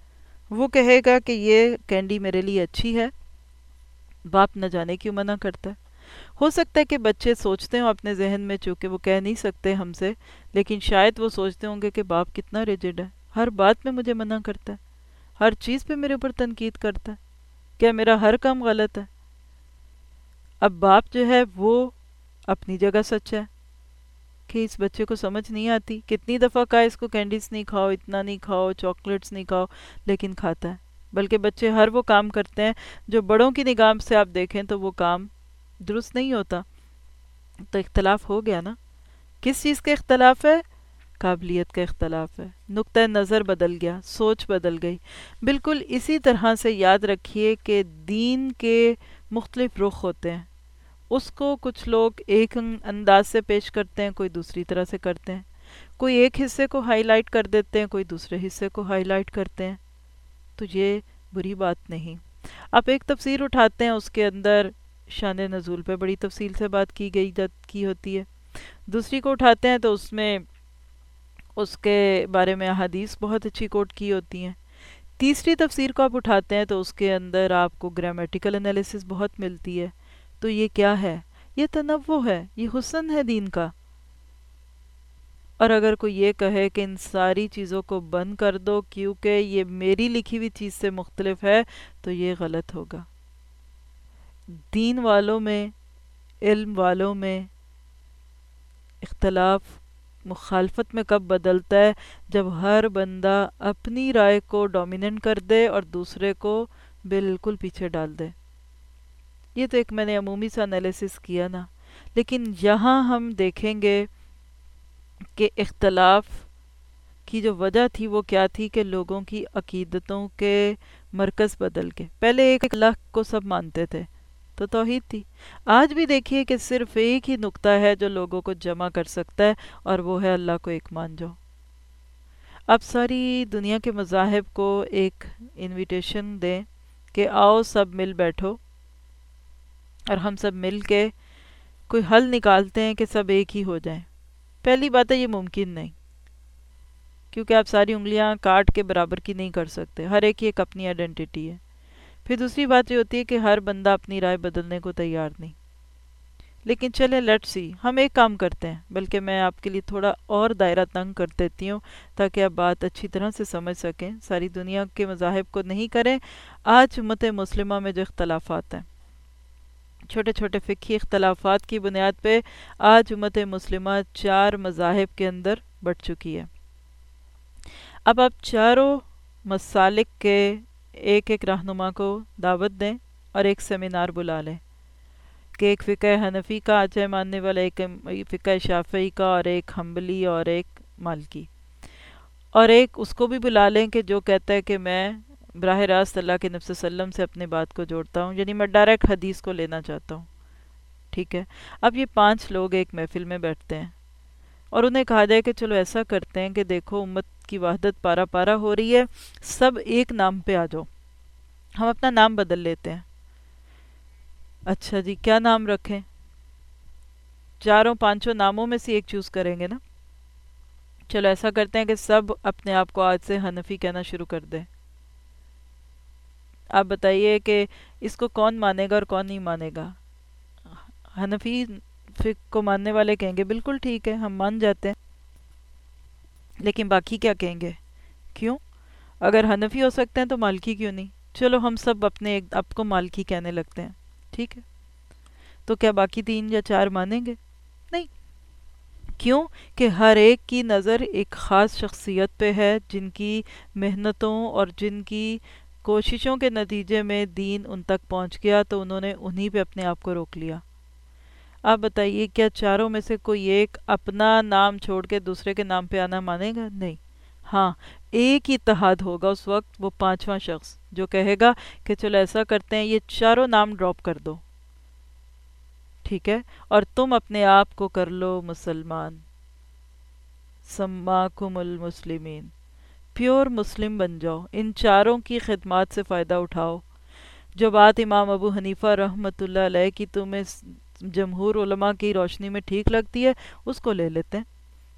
وہ کہے گا کہ یہ کینڈی میرے لیے اچھی ہے۔ باپ نہ جانے کیوں منع کرتا ہے۔ ہو سکتا ہے کہ بچے سوچتے ہوں اپنے ذہن میں چونکہ وہ کہہ نہیں سکتے ہم سے، لیکن شاید وہ سوچتے ہوں گے کہ باپ کتنا ریجڈ ہے۔ ہر بات میں مجھے منع کرتا ہے۔ ہر چیز پہ میرے اوپر تنقید کرتا ہے۔ کیا میرا ہر کام غلط ہے؟ اب باپ جو ہے وہ اپنی جگہ سچ ہے۔ کہ اس بچے کو سمجھ نہیں آتی۔ کتنی دفعہ کہا اس کو کینڈیز نہیں کھاؤ، اتنا نہیں کھاؤ چاکلیٹس نہیں کھاؤ، لیکن کھاتا ہے۔ بلکہ بچے ہر وہ کام کرتے ہیں جو بڑوں کی نگاہ سے آپ دیکھیں تو وہ کام درست نہیں ہوتا۔ تو اختلاف ہو گیا نا۔ کس چیز کا اختلاف ہے؟ قابلیت کا اختلاف ہے۔ نقطۂ نظر بدل گیا، سوچ بدل گئی۔ بالکل اسی طرح سے یاد رکھیے کہ دین کے مختلف رخ ہوتے ہیں۔ اس کو کچھ لوگ ایک انداز سے پیش کرتے ہیں، کوئی دوسری طرح سے کرتے ہیں۔ کوئی ایک حصے کو ہائی لائٹ کر دیتے ہیں، کوئی دوسرے حصے کو ہائی لائٹ کرتے ہیں۔ تو یہ بری بات نہیں۔ آپ ایک تفسیر اٹھاتے ہیں، اس کے اندر شان نزول پہ بڑی تفصیل سے بات کی گئی کی ہوتی ہے۔ دوسری کو اٹھاتے ہیں تو اس میں اس کے بارے میں احادیث بہت اچھی کوٹ کی ہوتی ہیں۔ تیسری تفسیر کو آپ اٹھاتے ہیں تو اس کے اندر آپ کو گرامیٹیکل انالیسس بہت ملتی ہے۔ تو یہ کیا ہے؟ یہ تنوع ہے، یہ حسن ہے دین کا۔ اور اگر کوئی یہ کہے کہ ان ساری چیزوں کو بند کر دو کیونکہ یہ میری لکھی ہوئی چیز سے مختلف ہے، تو یہ غلط ہوگا۔ دین والوں میں، علم والوں میں اختلاف، مخالفت میں کب بدلتا ہے؟ جب ہر بندہ اپنی رائے کو ڈومیننٹ کر دے اور دوسرے کو بالکل پیچھے ڈال دے۔ یہ تو ایک میں نے عمومی سا انالیسس کیا نا۔ لیکن یہاں ہم دیکھیں گے کہ اختلاف کی جو وجہ تھی وہ کیا تھی کہ لوگوں کی عقیدتوں کے مرکز بدل کے۔ پہلے ایک اللہ کو سب مانتے تھے۔ تو توحید تھی۔ آج بھی دیکھیے کہ صرف ایک ہی نقطہ ہے جو لوگوں کو جمع کر سکتا ہے اور وہ ہے اللہ کو ایک مان جاؤ اب ساری دنیا کے مذاہب کو ایک انویٹیشن دیں کہ آؤ سب مل بیٹھو اور ہم سب مل کے کوئی حل نکالتے ہیں کہ سب ایک ہی ہو جائیں۔ پہلی بات ہے یہ ممکن نہیں، کیونکہ آپ ساری انگلیاں کاٹ کے برابر کی نہیں کر سکتے، ہر ایک کی ایک اپنی آئیڈینٹی ہے۔ پھر دوسری بات یہ ہوتی ہے کہ ہر بندہ اپنی رائے بدلنے کو تیار نہیں۔ لیکن چلے لیٹ سی ہم ایک کام کرتے ہیں، بلکہ میں آپ کے لیے تھوڑا اور دائرہ تنگ کر دیتی ہوں تاکہ آپ بات اچھی طرح سے سمجھ سکیں۔ ساری دنیا کے مذاہب کو نہیں کریں، آج امت مسلمہ میں جو اختلافات ہیں۔ چھوٹے چھوٹے فقی اختلافات کی بنیاد پہ آج امت مسلمہ چار مذاہب کے اندر بڑھ چکی ہے۔ اب آپ چاروں مسالک کے ایک ایک رہنما کو دعوت دیں اور ایک سیمینار بلا لیں کہ ایک فقہ حنفی کا آجائے ماننے والا ایک فقہ شافعی کا اور ایک حنبلی اور ایک مالکی اور ایک اس کو بھی بلا لیں کہ جو کہتا ہے کہ میں براہ راست اللہ کے نفس وسلم سے اپنے بات کو جوڑتا ہوں یعنی میں ڈائریکٹ حدیث کو لینا چاہتا ہوں، ٹھیک ہے؟ اب یہ پانچ لوگ ایک محفل میں بیٹھتے ہیں۔ اور انہیں کہا جائے کہ چلو ایسا کرتے ہیں کہ دیکھو امت کی وحدت پارا پارا ہو رہی ہے، سب ایک نام پہ آ جاؤ۔ ہم اپنا نام بدل لیتے ہیں۔ اچھا جی کیا نام رکھیں؟ چاروں پانچوں ناموں میں سے ایک چوز کریں گے نا؟ چلو ایسا کرتے ہیں کہ سب اپنے آپ کو آج سے حنفی کہنا شروع کر دیں۔ آپ بتائیے کہ اس کو کون مانے گا اور کون نہیں مانے گا؟ حنفی کو ماننے والے کہیں گے، بالکل ٹھیک ہے، ہم مان جاتے ہیں۔ لیکن باقی کیا کہیں گے؟ کیوں؟ اگر حنفی ہو سکتے ہیں تو مالکی کیوں نہیں؟ چلو ہم سب اپنے آپ کو مالکی کہنے لگتے ہیں، ٹھیک ہے؟ تو کیا باقی تین یا چار مانیں گے؟ نہیں۔ کیوں؟ کہ ہر ایک کی نظر ایک خاص شخصیت پہ ہے، جن کی محنتوں اور جن کی کوششوں کے نتیجے میں دین ان تک پہنچ گیا تو انہوں نے انہی پہ اپنے آپ کو روک لیا۔ آپ بتائیے، کیا چاروں میں سے کوئی ایک اپنا نام چھوڑ کے دوسرے کے نام پہ آنا مانے گا؟ نہیں۔ ہاں ایک ہی اتحاد ہوگا اس وقت وہ پانچواں شخص جو کہے گا کہ چلو ایسا کرتے ہیں، یہ چاروں نام ڈراپ کر دو۔ ٹھیک ہے؟ اور تم اپنے آپ کو کر لو مسلمان۔ سماکم المسلمین۔ پیور مسلم بن جاؤ۔ ان چاروں کی خدمات سے فائدہ اٹھاؤ۔ جو بات امام ابو حنیفہ رحمۃ اللہ علیہ کی، تمہیں جمہور علماء کی روشنی میں ٹھیک لگتی ہے، اس کو لے لیتے ہیں۔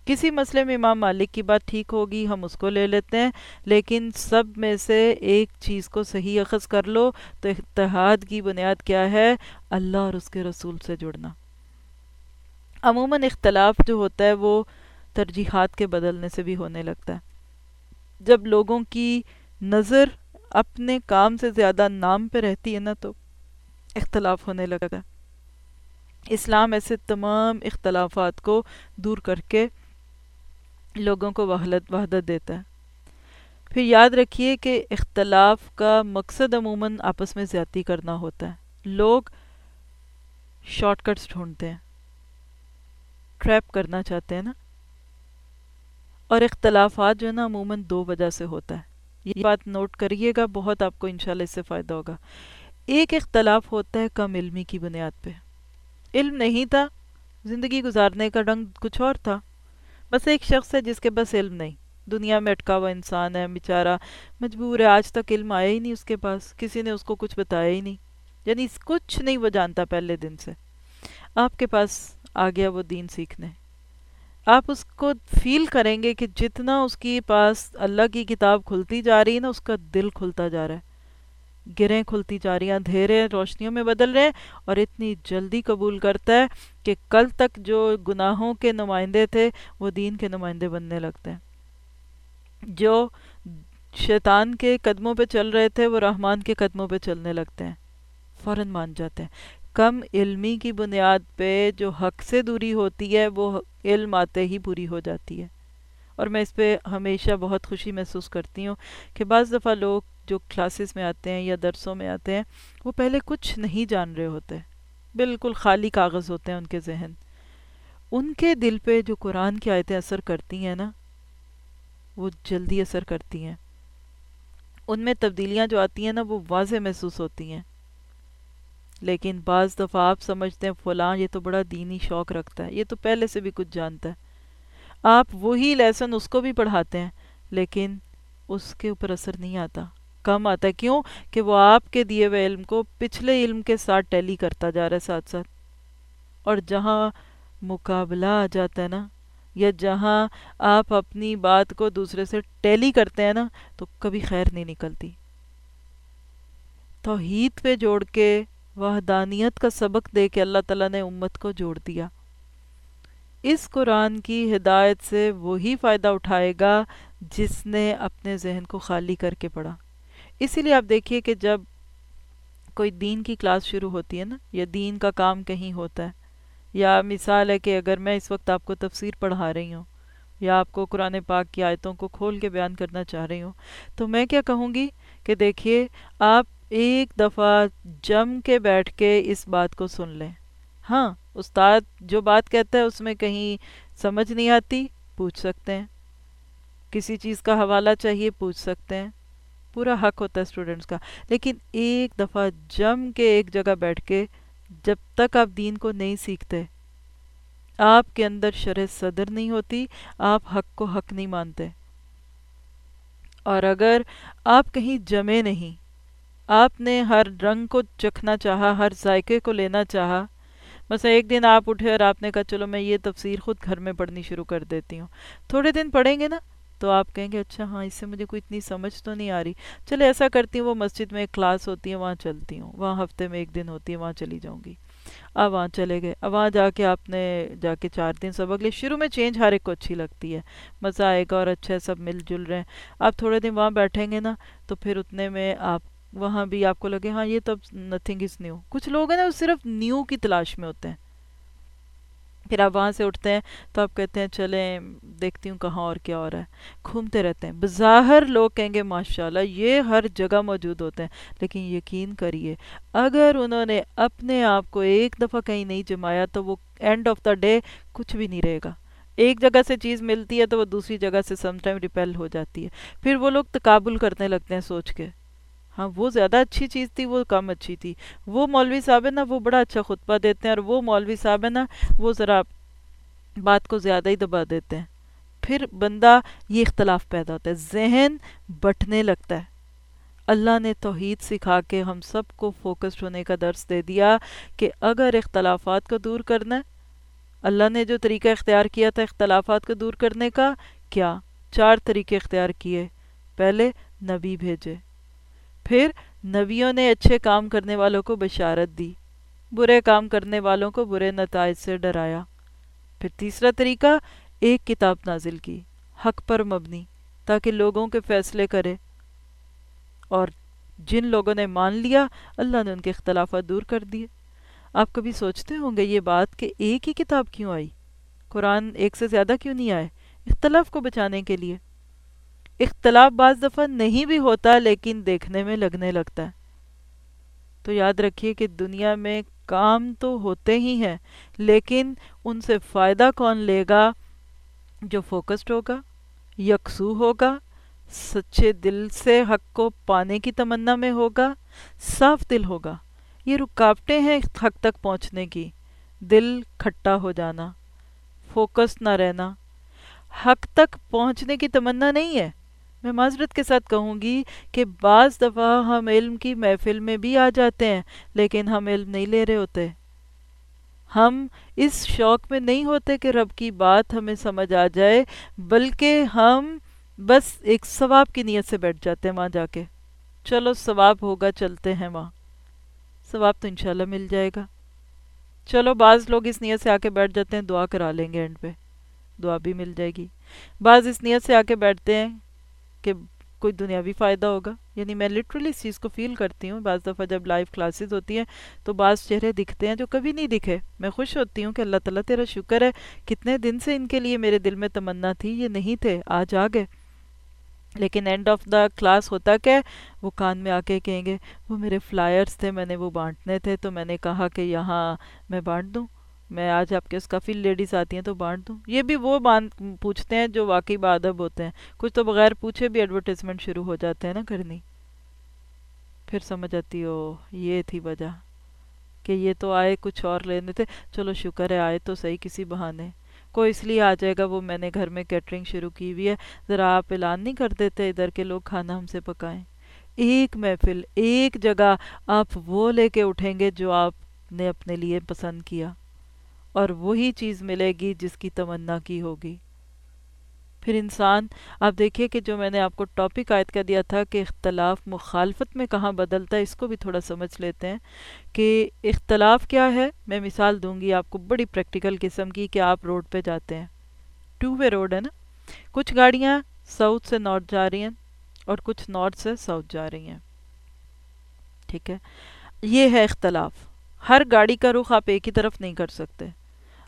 کسی مسئلے میں امام مالک کی بات ٹھیک ہوگی، ہم اس کو لے لیتے ہیں۔ لیکن سب میں سے ایک چیز کو صحیح اخذ کر لو، تو اتحاد کی بنیاد کیا ہے؟ اللہ اور اس کے رسول سے جڑنا۔ عموماً اختلاف جو ہوتا ہے، وہ ترجیحات کے بدلنے سے بھی ہونے لگتا ہے۔ جب لوگوں کی نظر اپنے کام سے زیادہ نام پہ رہتی ہے نا، تو اختلاف ہونے لگا اسلام ایسے تمام اختلافات کو دور کر کے لوگوں کو وحلت وحدت دیتا ہے۔ پھر یاد رکھیے کہ اختلاف کا مقصد عموماً آپس میں زیادتی کرنا ہوتا ہے۔ لوگ شارٹ کٹس ڈھونڈتے ہیں۔ ٹریپ کرنا چاہتے ہیں نا۔ اور اختلافات جو ہے نا عموماً دو وجہ سے ہوتا ہے۔ یہ بات نوٹ کریے گا، بہت آپ کو انشاءاللہ اس سے فائدہ ہوگا۔ ایک اختلاف ہوتا ہے کم علمی کی بنیاد پہ۔ علم نہیں تھا، زندگی گزارنے کا ڈنگ کچھ اور تھا۔ بس ایک شخص ہے جس کے بس علم نہیں۔ دنیا میں اٹکا ہوا انسان ہے، بیچارہ مجبور ہے۔ آج تک علم آیا ہی نہیں اس کے پاس۔ کسی نے اس کو کچھ بتایا ہی نہیں۔ یعنی کچھ نہیں، وہ جانتا پہلے دن سے۔ آپ کے پاس آ گیا وہ دین سیکھنے۔ آپ اس کو فیل کریں گے کہ جتنا اس کی پاس اللہ کی کتاب کھلتی جا رہی ہے نا، اس کا دل کھلتا جا رہا ہے۔ گریں کھلتی جا رہی ہیں، اندھیرے، روشنیوں میں بدل رہے ہیں اور اتنی جلدی قبول کرتا ہے کہ کل تک جو گناہوں کے نمائندے تھے، وہ دین کے نمائندے بننے لگتے ہیں۔ جو شیطان کے قدموں پہ چل رہے تھے، وہ رحمان کے قدموں پہ چلنے لگتے ہیں، فوراً مان جاتے ہیں۔ کم علمی کی بنیاد پہ جو حق سے دوری ہوتی ہے، وہ علم آتے ہی پوری ہو جاتی ہے۔ اور میں اس پہ ہمیشہ بہت خوشی محسوس کرتی ہوں کہ بعض دفعہ لوگ جو کلاسز میں آتے ہیں یا درسوں میں آتے ہیں، وہ پہلے کچھ نہیں جان رہے ہوتے۔ بالکل خالی کاغذ ہوتے ہیں ان کے ذہن۔ ان کے دل پہ جو قرآن کی آیتیں اثر کرتی ہیں نا، وہ جلدی اثر کرتی ہیں۔ ان میں تبدیلیاں جو آتی ہیں نا، وہ واضح محسوس ہوتی ہیں۔ لیکن بعض دفعہ آپ سمجھتے ہیں، فلاں، یہ تو بڑا دینی شوق رکھتا ہے، یہ تو پہلے سے بھی کچھ جانتا ہے۔ آپ وہی لیسن اس کو بھی پڑھاتے ہیں، لیکن اس کے اوپر اثر نہیں آتا۔ کم آتا ہے۔ کیوں؟ کہ وہ آپ کے دیے ہوئے علم کو پچھلے علم کے ساتھ ٹیلی کرتا جا رہا ہے ساتھ ساتھ۔ اور جہاں مقابلہ آ جاتا ہے نا، یا جہاں آپ اپنی بات کو دوسرے سے ٹیلی کرتے ہیں نا، تو کبھی خیر نہیں نکلتی۔ توحید پہ جوڑ کے وحدانیت کا سبق دے کے اللہ تعالیٰ نے امت کو جوڑ دیا۔ اس قرآن کی ہدایت سے وہی فائدہ اٹھائے گا جس نے اپنے ذہن کو خالی کر کے پڑھا۔ اسی لیے آپ دیکھیے کہ جب کوئی دین کی کلاس شروع ہوتی ہے نا، یا دین کا کام کہیں ہوتا ہے، یا مثال ہے کہ اگر میں اس وقت آپ کو تفسیر پڑھا رہی ہوں، یا آپ کو قرآن پاک کی آیتوں کو کھول کے بیان کرنا چاہ رہی ہوں، تو میں کیا کہوں گی کہ دیکھیے، آپ ایک دفعہ جم کے بیٹھ کے اس بات کو سن لیں۔ ہاں استاد جو بات کہتا ہے اس میں کہیں سمجھ نہیں آتی، پوچھ سکتے ہیں۔ کسی چیز کا حوالہ چاہیے، پوچھ سکتے ہیں۔ پورا حق ہوتا ہے اسٹوڈنٹس کا۔ لیکن ایک دفعہ جم کے ایک جگہ بیٹھ کے جب تک آپ دین کو نہیں سیکھتے، آپ کے اندر شرح صدر نہیں ہوتی، آپ حق کو حق نہیں مانتے۔ اور اگر آپ کہیں جمے نہیں، آپ نے ہر رنگ کو چکھنا چاہا، ہر ذائقے کو لینا چاہا، بس ایک دن آپ اٹھے اور آپ نے کہا، چلو میں یہ تفسیر خود گھر میں پڑھنی شروع کر دیتی ہوں۔ تھوڑے دن پڑھیں گے نا؟ تو آپ کہیں گے اچھا ہاں اس سے مجھے کوئی اتنی سمجھ تو نہیں آ رہی۔ چلے ایسا کرتی ہوں، وہ مسجد میں ایک کلاس ہوتی ہے، وہاں چلتی ہوں۔ وہاں ہفتے میں ایک دن ہوتی ہے، وہاں چلی جاؤں گی۔ اب وہاں چلے گئے۔ اب وہاں جا کے آپ نے جا کے چار دن سبق لے شروع میں چینج ہر ایک کو اچھی لگتی ہے۔ مزہ آئے گا اور اچھا ہے، سب مل جل رہے ہیں۔ آپ تھوڑے دن وہاں بیٹھیں گے نا، تو پھر اتنے میں آپ، وہاں بھی آپ کو لگے ہاں یہ تو نتھنگ از نیو کچھ لوگ ہیں نا، وہ صرف نیو کی تلاش میں ہوتے ہیں۔ پھر آپ وہاں سے اٹھتے ہیں تو آپ کہتے ہیں چلیں دیکھتی ہوں کہاں اور کیا ہو رہا ہے۔ گھومتے رہتے ہیں۔ بظاہر لوگ کہیں گے ماشاءاللہ یہ ہر جگہ موجود ہوتے ہیں، لیکن یقین کریے، اگر انہوں نے اپنے آپ کو ایک دفعہ کہیں نہیں جمایا تو وہ اینڈ آف دا ڈے کچھ بھی نہیں رہے گا۔ ایک جگہ سے چیز ملتی ہے تو وہ دوسری جگہ سے سم ٹائم ریپیل ہو جاتی ہے۔ پھر وہ لوگ تقابل کرنے لگتے ہیں سوچ کے۔ ہاں وہ زیادہ اچھی چیز تھی، وہ کم اچھی تھی۔ وہ مولوی صاحب ہے نا، وہ بڑا اچھا خطبہ دیتے ہیں اور وہ مولوی صاحب ہے نا، وہ ذرا بات کو زیادہ ہی دبا دیتے ہیں۔ پھر بندہ یہ اختلاف پیدا ہوتا ہے، ذہن بٹنے لگتا ہے۔ اللہ نے توحید سکھا کے ہم سب کو فوکسڈ ہونے کا درس دے دیا کہ اگر اختلافات کو دور کرنا ہے، اللہ نے جو طریقہ اختیار کیا تھا اختلافات کو دور کرنے کا، کیا؟ چار طریقے اختیار کیے۔ پہلے نبی بھیجے۔ پھر نبیوں نے اچھے کام کرنے والوں کو بشارت دی، برے کام کرنے والوں کو برے نتائج سے ڈرایا۔ پھر تیسرا طریقہ، ایک کتاب نازل کی، حق پر مبنی، تاکہ لوگوں کے فیصلے کرے۔ اور جن لوگوں نے مان لیا، اللہ نے ان کے اختلافات دور کر دیے۔ آپ کبھی سوچتے ہوں گے یہ بات کہ ایک ہی کتاب کیوں آئی؟ قرآن ایک سے زیادہ کیوں نہیں آئے؟ اختلاف کو بچانے کے لیے۔ اختلاف بعض دفعہ نہیں بھی ہوتا لیکن دیکھنے میں لگنے لگتا ہے۔ تو یاد رکھیے کہ دنیا میں کام تو ہوتے ہی ہیں، لیکن ان سے فائدہ کون لے گا؟ جو فوکسڈ ہوگا، یکسو ہوگا، سچے دل سے حق کو پانے کی تمنا میں ہوگا، صاف دل ہوگا۔ یہ رکاوٹیں ہیں حق تک پہنچنے کی۔ دل کھٹا ہو جانا فوکس نہ رہنا۔ حق تک پہنچنے کی تمنا نہیں ہے۔ میں معذرت کے ساتھ کہوں گی کہ بعض دفعہ ہم علم کی محفل میں بھی آ جاتے ہیں، لیکن ہم علم نہیں لے رہے ہوتے۔ ہم اس شوق میں نہیں ہوتے کہ رب کی بات ہمیں سمجھ آ جائے، بلکہ ہم بس ایک ثواب کی نیت سے بیٹھ جاتے ہیں وہاں جا کے۔ چلو، ثواب ہوگا، چلتے ہیں وہاں۔ ثواب تو انشاءاللہ مل جائے گا۔ چلو، بعض لوگ اس نیت سے آ کے بیٹھ جاتے ہیں، دعا کرا لیں گے اینڈ پہ۔ دعا بھی مل جائے گی۔ بعض اس نیت سے آ کے بیٹھتے ہیں کہ کوئی دنیاوی فائدہ ہوگا۔ یعنی میں لٹرلی اس چیز کو فیل کرتی ہوں۔ بعض دفعہ جب لائیو کلاسز ہوتی ہیں تو بعض چہرے دکھتے ہیں جو کبھی نہیں دکھے۔ میں خوش ہوتی ہوں کہ اللہ تعالیٰ تیرا شکر ہے۔ کتنے دن سے ان کے لیے میرے دل میں تمنا تھی، یہ نہیں تھے۔ آج آ گئے۔ لیکن اینڈ آف دا کلاس ہوتا کہ وہ کان میں آ کے کہیں گے، وہ میرے فلائرز تھے، میں نے وہ بانٹنے تھے۔ تو میں نے کہا کہ یہاں میں بانٹ دوں۔ میں آج آپ کے اس کافی لیڈیز آتی ہیں تو بانٹ دوں۔ یہ بھی وہ پوچھتے ہیں جو واقعی بادب ہوتے ہیں۔ کچھ تو بغیر پوچھے بھی ایڈورٹیزمنٹ شروع ہو جاتے ہیں نا کرنی پھر سمجھ آتی ہو یہ تھی وجہ کہ یہ تو آئے کچھ اور لینے تھے۔ چلو، شکر ہے، آئے تو صحیح کسی بہانے۔ کوئی اس لیے آ جائے گا، وہ میں نے گھر میں کیٹرنگ شروع کی ہوئی ہے۔ ذرا آپ اعلان نہیں کر دیتے ادھر کے لوگ کھانا ہم سے پکائیں۔ ایک محفل، ایک جگہ آپ وہ لے کے اٹھیں گے جو آپ نے اپنے لیے پسند کیا۔ اور وہی چیز ملے گی جس کی تمنا کی ہوگی۔ پھر انسان، آپ دیکھیے کہ جو میں نے آپ کو ٹاپک آیت کا دیا تھا کہ اختلاف مخالفت میں کہاں بدلتا ہے، اس کو بھی تھوڑا سمجھ لیتے ہیں کہ اختلاف کیا ہے۔ میں مثال دوں گی آپ کو بڑی پریکٹیکل قسم کی کہ آپ روڈ پہ جاتے ہیں۔ ٹو وے روڈ ہے نا۔ کچھ گاڑیاں ساؤتھ سے نارتھ جا رہی ہیں اور کچھ نارتھ سے ساؤتھ جا رہی ہیں۔ ٹھیک ہے۔ یہ ہے اختلاف۔ ہر گاڑی کا رخ آپ ایک ہی طرف نہیں کر سکتے۔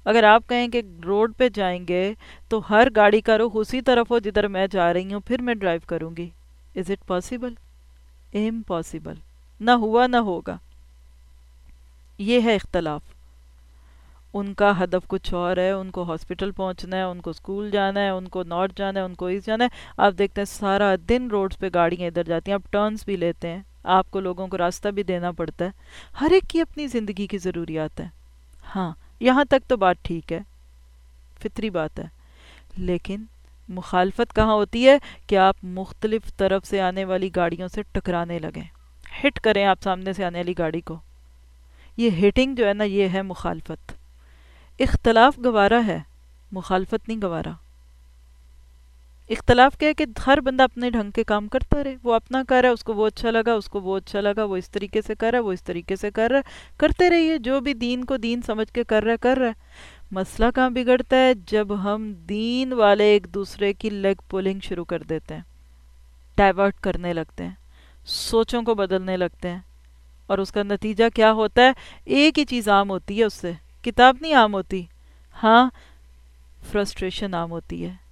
اگر آپ کہیں کہ روڈ پہ جائیں گے تو ہر گاڑی کا رخ اسی طرف ہو جدھر میں جا رہی ہوں، پھر میں ڈرائیو کروں گی۔ از اٹ پاسبل امپاسبل نہ ہوا نہ ہوگا۔ یہ ہے اختلاف۔ ان کا ہدف کچھ اور ہے، ان کو ہاسپٹل پہنچنا ہے، ان کو اسکول جانا ہے، ان کو نارتھ جانا ہے، ان کو ایسٹ جانا ہے۔ آپ دیکھتے ہیں سارا دن روڈز پہ گاڑیاں ادھر جاتی ہیں، آپ ٹرنز بھی لیتے ہیں۔ آپ کو لوگوں کو راستہ بھی دینا پڑتا ہے۔ ہر ایک کی اپنی زندگی کی ضروریات ہیں۔ ہاں یہاں تک تو بات ٹھیک ہے، فطری بات ہے۔ لیکن مخالفت کہاں ہوتی ہے کہ آپ مختلف طرف سے آنے والی گاڑیوں سے ٹکرانے لگیں۔ ہٹ کریں آپ سامنے سے آنے والی گاڑی کو۔ یہ ہٹنگ جو ہے نا، یہ ہے مخالفت۔ اختلاف گوارا ہے، مخالفت نہیں گوارا۔ اختلاف کیا ہے کہ ہر بندہ اپنے ڈھنگ کے کام کرتا رہے، وہ اپنا کر رہا ہے، اس کو وہ اچھا لگا، اس کو وہ اچھا لگا، وہ اس طریقے سے کر رہا ہے، وہ اس طریقے سے کر رہا ہے، کرتے رہیے، جو بھی دین کو دین سمجھ کے کر رہا ہے، کر رہا ہے۔ مسئلہ کہاں بگڑتا ہے؟ جب ہم دین والے ایک دوسرے کی لیگ پولنگ شروع کر دیتے ہیں ڈائیورٹ کرنے لگتے ہیں، سوچوں کو بدلنے لگتے ہیں۔ اور اس کا نتیجہ کیا ہوتا ہے؟ ایک ہی چیز عام ہوتی ہے اس سے، کتاب نہیں عام ہوتی۔ ہاں فرسٹریشن عام ہوتی ہے۔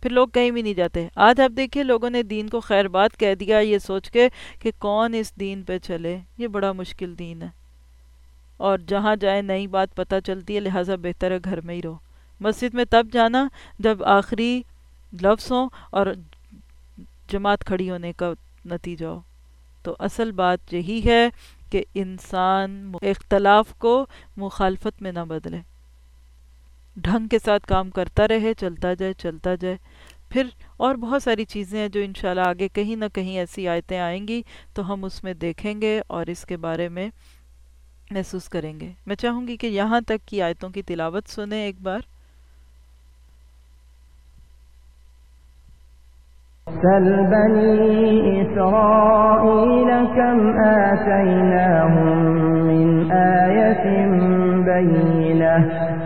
پھر لوگ کہیں بھی نہیں جاتے۔ آج آپ دیکھیے لوگوں نے دین کو خیر بات کہہ دیا، یہ سوچ کے کہ کون اس دین پہ چلے۔ یہ بڑا مشکل دین ہے۔ اور جہاں جائیں نئی بات پتہ چلتی ہے، لہٰذا بہتر ہے گھر میں ہی رہو۔ مسجد میں تب جانا جب آخری لفظ ہوں اور جماعت کھڑی ہونے کا نتیجہ ہو۔ تو اصل بات یہی ہے کہ انسان اختلاف کو مخالفت میں نہ بدلے۔ ڈھنگ کے ساتھ کام کرتا رہے، چلتا جائے چلتا جائے۔ پھر اور بہت ساری چیزیں ہیں جو انشاءاللہ آگے کہیں نہ کہیں ایسی آیتیں آئیں گی تو ہم اس میں دیکھیں گے اور اس کے بارے میں محسوس کریں گے۔ میں چاہوں گی کہ یہاں تک کی آیتوں کی تلاوت سنیں ایک بار۔ سل بني إسرائيل كم آتيناهم من آية بينة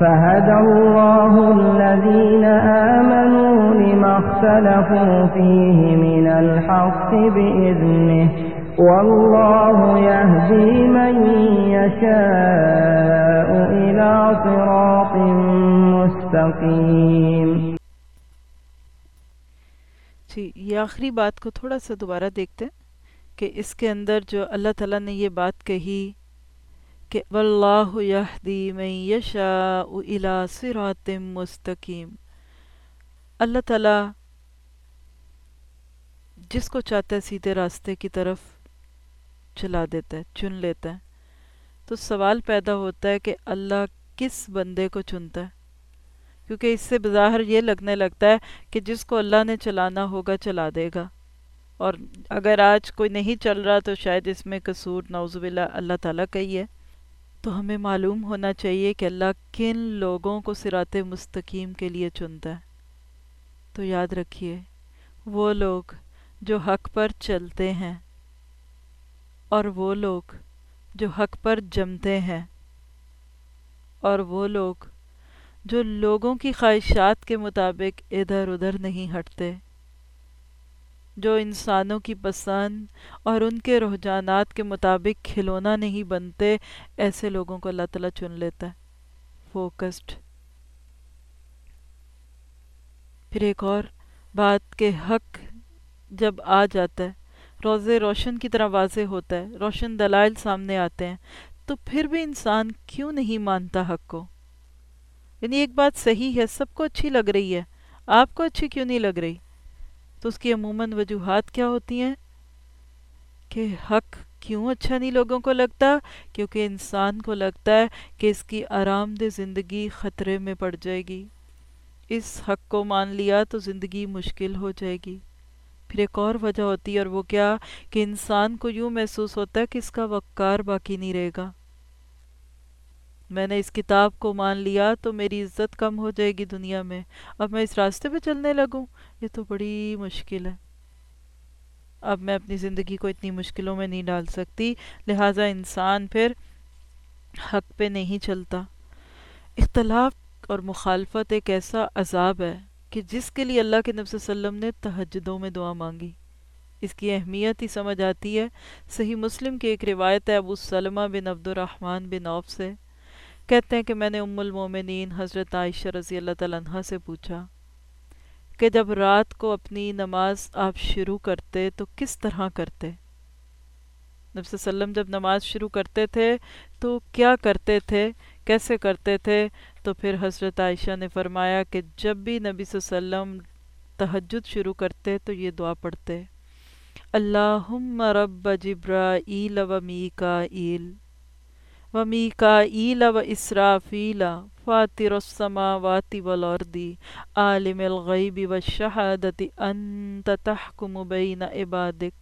فهدى الله الذين آمنوا لما اختلفوا فيه من الحق بإذنه والله يهدي من يشاء إلى صراط مستقيم جی یہ آخری بات کو تھوڑا سا دوبارہ دیکھتے ہیں کہ اس کے اندر جو اللہ تعالیٰ نے یہ بات کہی کہ واللہ یہدی من یشاء الى صراط مستقیم اللہ تعالیٰ جس کو چاہتا ہے سیدھے راستے کی طرف چلا دیتا ہے، چن لیتا ہے۔ تو سوال پیدا ہوتا ہے کہ اللہ کس بندے کو چنتا ہے؟ کیونکہ اس سے بظاہر یہ لگنے لگتا ہے کہ جس کو اللہ نے چلانا ہوگا چلا دے گا۔ اور اگر آج کوئی نہیں چل رہا تو شاید اس میں قصور، نعوذ باللہ، اللہ تعالیٰ کا ہی ہے۔ تو ہمیں معلوم ہونا چاہیے کہ اللہ کن لوگوں کو سرات مستقیم کے لیے چنتا ہے۔ تو یاد رکھیے، وہ لوگ جو حق پر چلتے ہیں اور وہ لوگ جو حق پر جمتے ہیں اور وہ لوگ جو لوگوں کی خواہشات کے مطابق ادھر ادھر نہیں ہٹتے۔ جو انسانوں کی پسند اور ان کے رجحانات کے مطابق کھلونا نہیں بنتے، ایسے لوگوں کو اللہ تعالیٰ چن لیتا ہے۔ فوکسڈ۔ پھر ایک اور بات کہ حق جب آ جاتا ہے، روزے روشن کی طرح واضح ہوتا ہے، روشن دلائل سامنے آتے ہیں، تو پھر بھی انسان کیوں نہیں مانتا حق کو؟ یعنی ایک بات صحیح ہے، سب کو اچھی لگ رہی ہے، آپ کو اچھی کیوں نہیں لگ رہی؟ تو اس کی عموماً وجوہات کیا ہوتی ہیں؟ کہ حق کیوں اچھا نہیں لوگوں کو لگتا؟ کیونکہ انسان کو لگتا ہے کہ اس کی آرام دہ زندگی خطرے میں پڑ جائے گی۔ اس حق کو مان لیا تو زندگی مشکل ہو جائے گی۔ پھر ایک اور وجہ ہوتی ہے اور وہ کیا؟ کہ انسان کو یوں محسوس ہوتا ہے کہ اس کا وقار باقی نہیں رہے گا۔ میں نے اس کتاب کو مان لیا تو میری عزت کم ہو جائے گی دنیا میں۔ اب میں اس راستے پہ چلنے لگوں۔ یہ تو بڑی مشکل ہے۔ اب میں اپنی زندگی کو اتنی مشکلوں میں نہیں ڈال سکتی، لہٰذا انسان پھر حق پہ نہیں چلتا۔ اختلاف اور مخالفت ایک ایسا عذاب ہے کہ جس کے لیے اللہ کے نبی صلی اللہ علیہ وسلم نے تہجدوں میں دعا مانگی۔ اس کی اہمیت ہی سمجھ آتی ہے۔ صحیح مسلم کی ایک روایت ہے، ابو سلمہ بن عبد الرحمن بن عوف سے۔ کہتے ہیں کہ میں نے ام المومنین حضرت عائشہ رضی اللہ تعالیٰ عنہ سے پوچھا کہ جب رات کو اپنی نماز آپ شروع کرتے تو کس طرح کرتے؟ نبی صلی اللہ علیہ وسلم جب نماز شروع کرتے تھے تو کیا کرتے تھے؟ کیسے کرتے تھے؟ تو پھر حضرت عائشہ نے فرمایا کہ جب بھی نبی صلی اللہ علیہ وسلم تہجد شروع کرتے تو یہ دعا پڑھتے، اللہم رب جبرائیل و میکائیل وميكائيل وإسرافيل فاطر السماوات والأرض عالم الغيب والشهادة أنت تحكم بين عبادك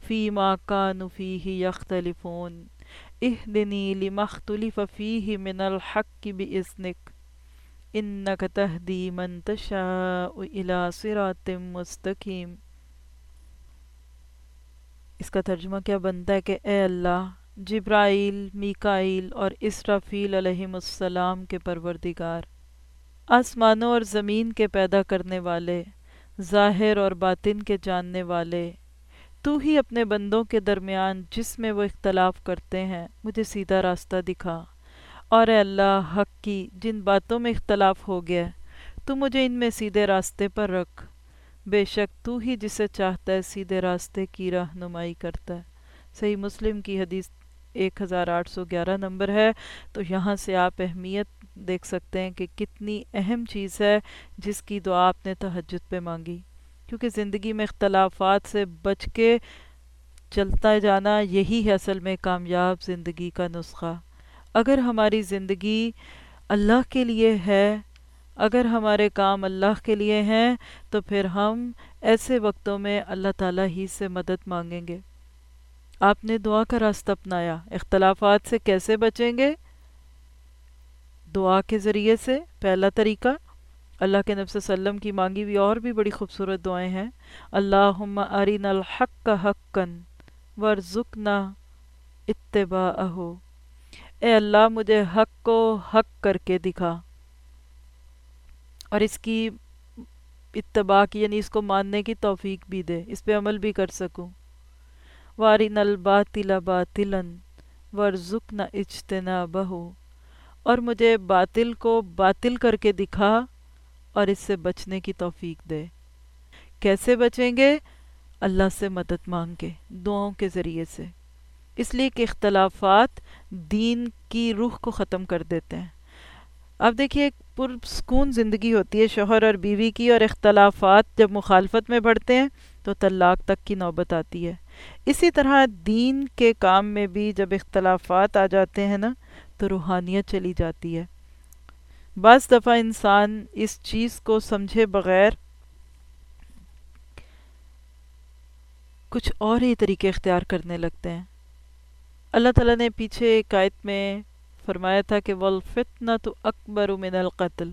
فيما كانوا فيه يختلفون اهدني لما اختلف فيه من الحق بإذنك إنك تهدي من تشاء إلى صراط مستقيم اس کا ترجمہ کیا بنتا ہے کہ اے اللہ جبرائیل، میکائیل اور اسرافیل علیہ السلام کے پروردگار۔ آسمانوں اور زمین کے پیدا کرنے والے، ظاہر اور باطن کے جاننے والے۔ تو ہی اپنے بندوں کے درمیان جس میں وہ اختلاف کرتے ہیں، مجھے سیدھا راستہ دکھا۔ اور اے اللہ، حق کی جن باتوں میں اختلاف ہو گیا، تو مجھے ان میں سیدھے راستے پر رکھ۔ بے شک تو ہی جسے چاہتا ہے سیدھے راستے کی رہنمائی کرتا ہے۔ صحیح مسلم کی حدیث ایک ہزار آٹھ سو گیارہ نمبر ہے۔ تو یہاں سے آپ اہمیت دیکھ سکتے ہیں کہ کتنی اہم چیز ہے جس کی دعا آپ نے تہجد پہ مانگی۔ کیونکہ زندگی میں اختلافات سے بچ کے چلتا جانا یہی ہے اصل میں کامیاب زندگی کا نسخہ۔ اگر ہماری زندگی اللہ کے لیے ہے، اگر ہمارے کام اللہ کے لیے ہیں، تو پھر ہم ایسے وقتوں میں اللہ تعالیٰ ہی سے مدد مانگیں گے۔ آپ نے دعا کا راستہ اپنایا۔ اختلافات سے کیسے بچیں گے؟ دعا کے ذریعے سے۔ پہلا طریقہ، اللہ کے نبی صلی اللہ علیہ وسلم کی مانگی ہوئی اور بھی بڑی خوبصورت دعائیں ہیں۔ اللہم ارین الحق کا حقن ورزقنا اتباعہو اے اللہ، مجھے حق کو حق کر کے دکھا۔ اور اس کی اتباع کی یعنی اس کو ماننے کی توفیق بھی دے۔ اس پہ عمل بھی کر سکوں۔ واری نل باطل باطلن ورژ نہ اجتنا بہو اور مجھے باطل کو باطل کر کے دکھا اور اس سے بچنے کی توفیق دے۔ کیسے بچیں گے؟ اللہ سے مدد مانگ کے دعاؤں کے ذریعے سے۔ اس لیے کہ اختلافات دین کی روح کو ختم کر دیتے ہیں۔ اب دیکھیے، ایک پرسکون زندگی ہوتی ہے شوہر اور بیوی کی، اور اختلافات جب مخالفت میں بڑھتے ہیں تو طلاق تک کی نوبت آتی ہے۔ اسی طرح دین کے کام میں بھی جب اختلافات آ جاتے ہیں نا، تو روحانیت چلی جاتی ہے۔ بعض دفعہ انسان اس چیز کو سمجھے بغیر کچھ اور ہی طریقے اختیار کرنے لگتے ہیں۔ اللہ تعالیٰ نے پیچھے ایک آیت میں فرمایا تھا کہ والفتنہ تو اکبر من القتل۔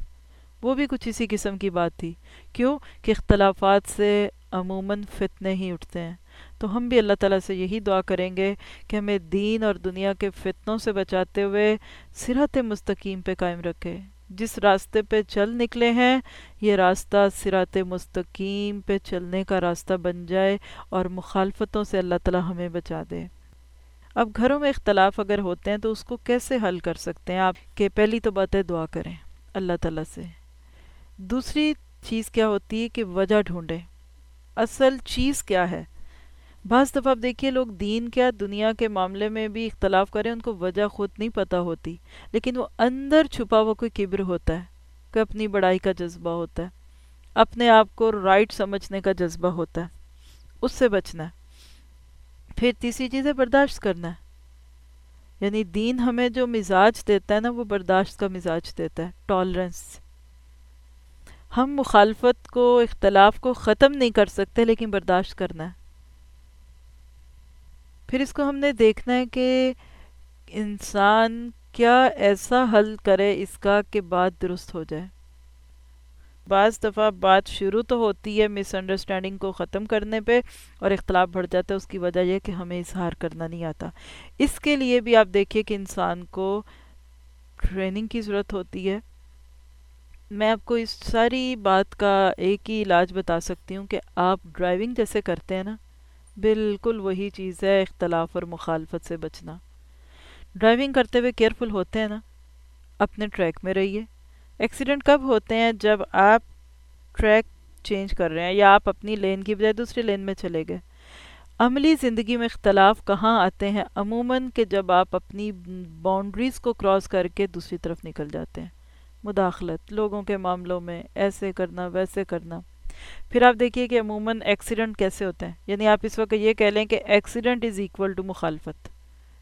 وہ بھی کچھ اسی قسم کی بات تھی۔ کیوں؟ کہ اختلافات سے عموماً فتنے ہی اٹھتے ہیں۔ تو ہم بھی اللہ تعالیٰ سے یہی دعا کریں گے کہ ہمیں دین اور دنیا کے فتنوں سے بچاتے ہوئے سرات مستقیم پہ قائم رکھے۔ جس راستے پہ چل نکلے ہیں، یہ راستہ سرات مستقیم پہ چلنے کا راستہ بن جائے اور مخالفتوں سے اللہ تعالیٰ ہمیں بچا دے۔ اب گھروں میں اختلاف اگر ہوتے ہیں تو اس کو کیسے حل کر سکتے ہیں؟ آپ کہ پہلی تو بات ہے دعا کریں اللہ تعالیٰ سے۔ دوسری چیز کیا ہوتی ہے کہ وجہ ڈھونڈیں۔ اصل چیز کیا ہے؟ بعض دفعہ اب دیکھیے، لوگ دین کیا، دنیا کے معاملے میں بھی اختلاف کریں، ان کو وجہ خود نہیں پتہ ہوتی۔ لیکن وہ اندر چھپا ہوا کوئی کبر ہوتا ہے کہ اپنی بڑائی کا جذبہ ہوتا ہے، اپنے آپ کو رائٹ سمجھنے کا جذبہ ہوتا ہے۔ اس سے بچنا ہے۔ پھر تیسری چیز ہے، برداشت کرنا ہے۔ یعنی دین ہمیں جو مزاج دیتا ہے نا، وہ برداشت کا مزاج دیتا ہے ٹالرنس ہم مخالفت کو، اختلاف کو ختم نہیں کر سکتے، لیکن برداشت کرنا ہے۔ پھر اس کو ہم نے دیکھنا ہے کہ انسان کیا ایسا حل کرے اس کا کہ بات درست ہو جائے۔ بعض دفعہ بات شروع تو ہوتی ہے مس انڈرسٹینڈنگ کو ختم کرنے پہ اور اختلاف بڑھ جاتا ہے، اس کی وجہ یہ کہ ہمیں اظہار کرنا نہیں آتا۔ اس کے لیے بھی آپ دیکھیے کہ انسان کو ٹریننگ کی ضرورت ہوتی ہے۔ میں آپ کو اس ساری بات کا ایک ہی علاج بتا سکتی ہوں کہ آپ ڈرائیونگ جیسے کرتے ہیں نا بالکل وہی چیز ہے اختلاف اور مخالفت سے بچنا۔ ڈرائیونگ کرتے ہوئے کیئرفل ہوتے ہیں نا۔ اپنے ٹریک میں رہیے۔ ایکسیڈنٹ کب ہوتے ہیں جب آپ ٹریک چینج کر رہے ہیں یا آپ اپنی لین کی بجائے دوسری لین میں چلے گئے۔ عملی زندگی میں اختلاف کہاں آتے ہیں؟ عموماً کہ جب آپ اپنی باؤنڈریز کو کراس کر کے دوسری طرف نکل جاتے ہیں۔ مداخلت، لوگوں کے معاملوں میں ایسے کرنا، ویسے کرنا۔ پھر آپ دیکھیے کہ عموماً ایکسیڈنٹ کیسے ہوتے ہیں؟ یعنی آپ اس وقت یہ کہہ لیں کہ ایکسیڈنٹ از ایکول ٹو مخالفت۔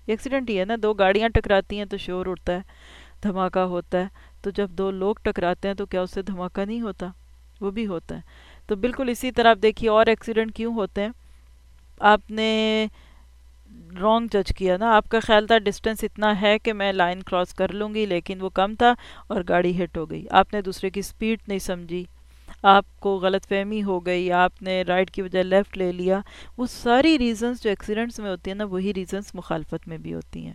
ایکسیڈنٹ ہی ہے نا، دو گاڑیاں ٹکراتی ہیں تو شور اٹھتا ہے، دھماکہ ہوتا ہے۔ تو جب دو لوگ ٹکراتے ہیں تو کیا اس سے دھماکہ نہیں ہوتا؟ وہ بھی ہوتا ہے۔ تو بالکل اسی طرح آپ دیکھیے اور ایکسیڈنٹ کیوں ہوتے ہیں؟ آپ نے رانگ جج کیا نا۔ آپ کا خیال تھا ڈسٹنس اتنا ہے کہ میں لائن کراس کر لوں گی، لیکن وہ کم تھا اور گاڑی ہٹ ہو گئی۔ آپ نے دوسرے کی سپیڈ نہیں سمجھی۔ آپ کو غلط فہمی ہو گئی، آپ نے رائٹ کی وجہ لیفٹ لے لیا، وہ ساری ریزنز جو ایکسیڈنٹس میں ہوتی ہیں نا، وہی ریزنز مخالفت میں بھی ہوتی ہیں۔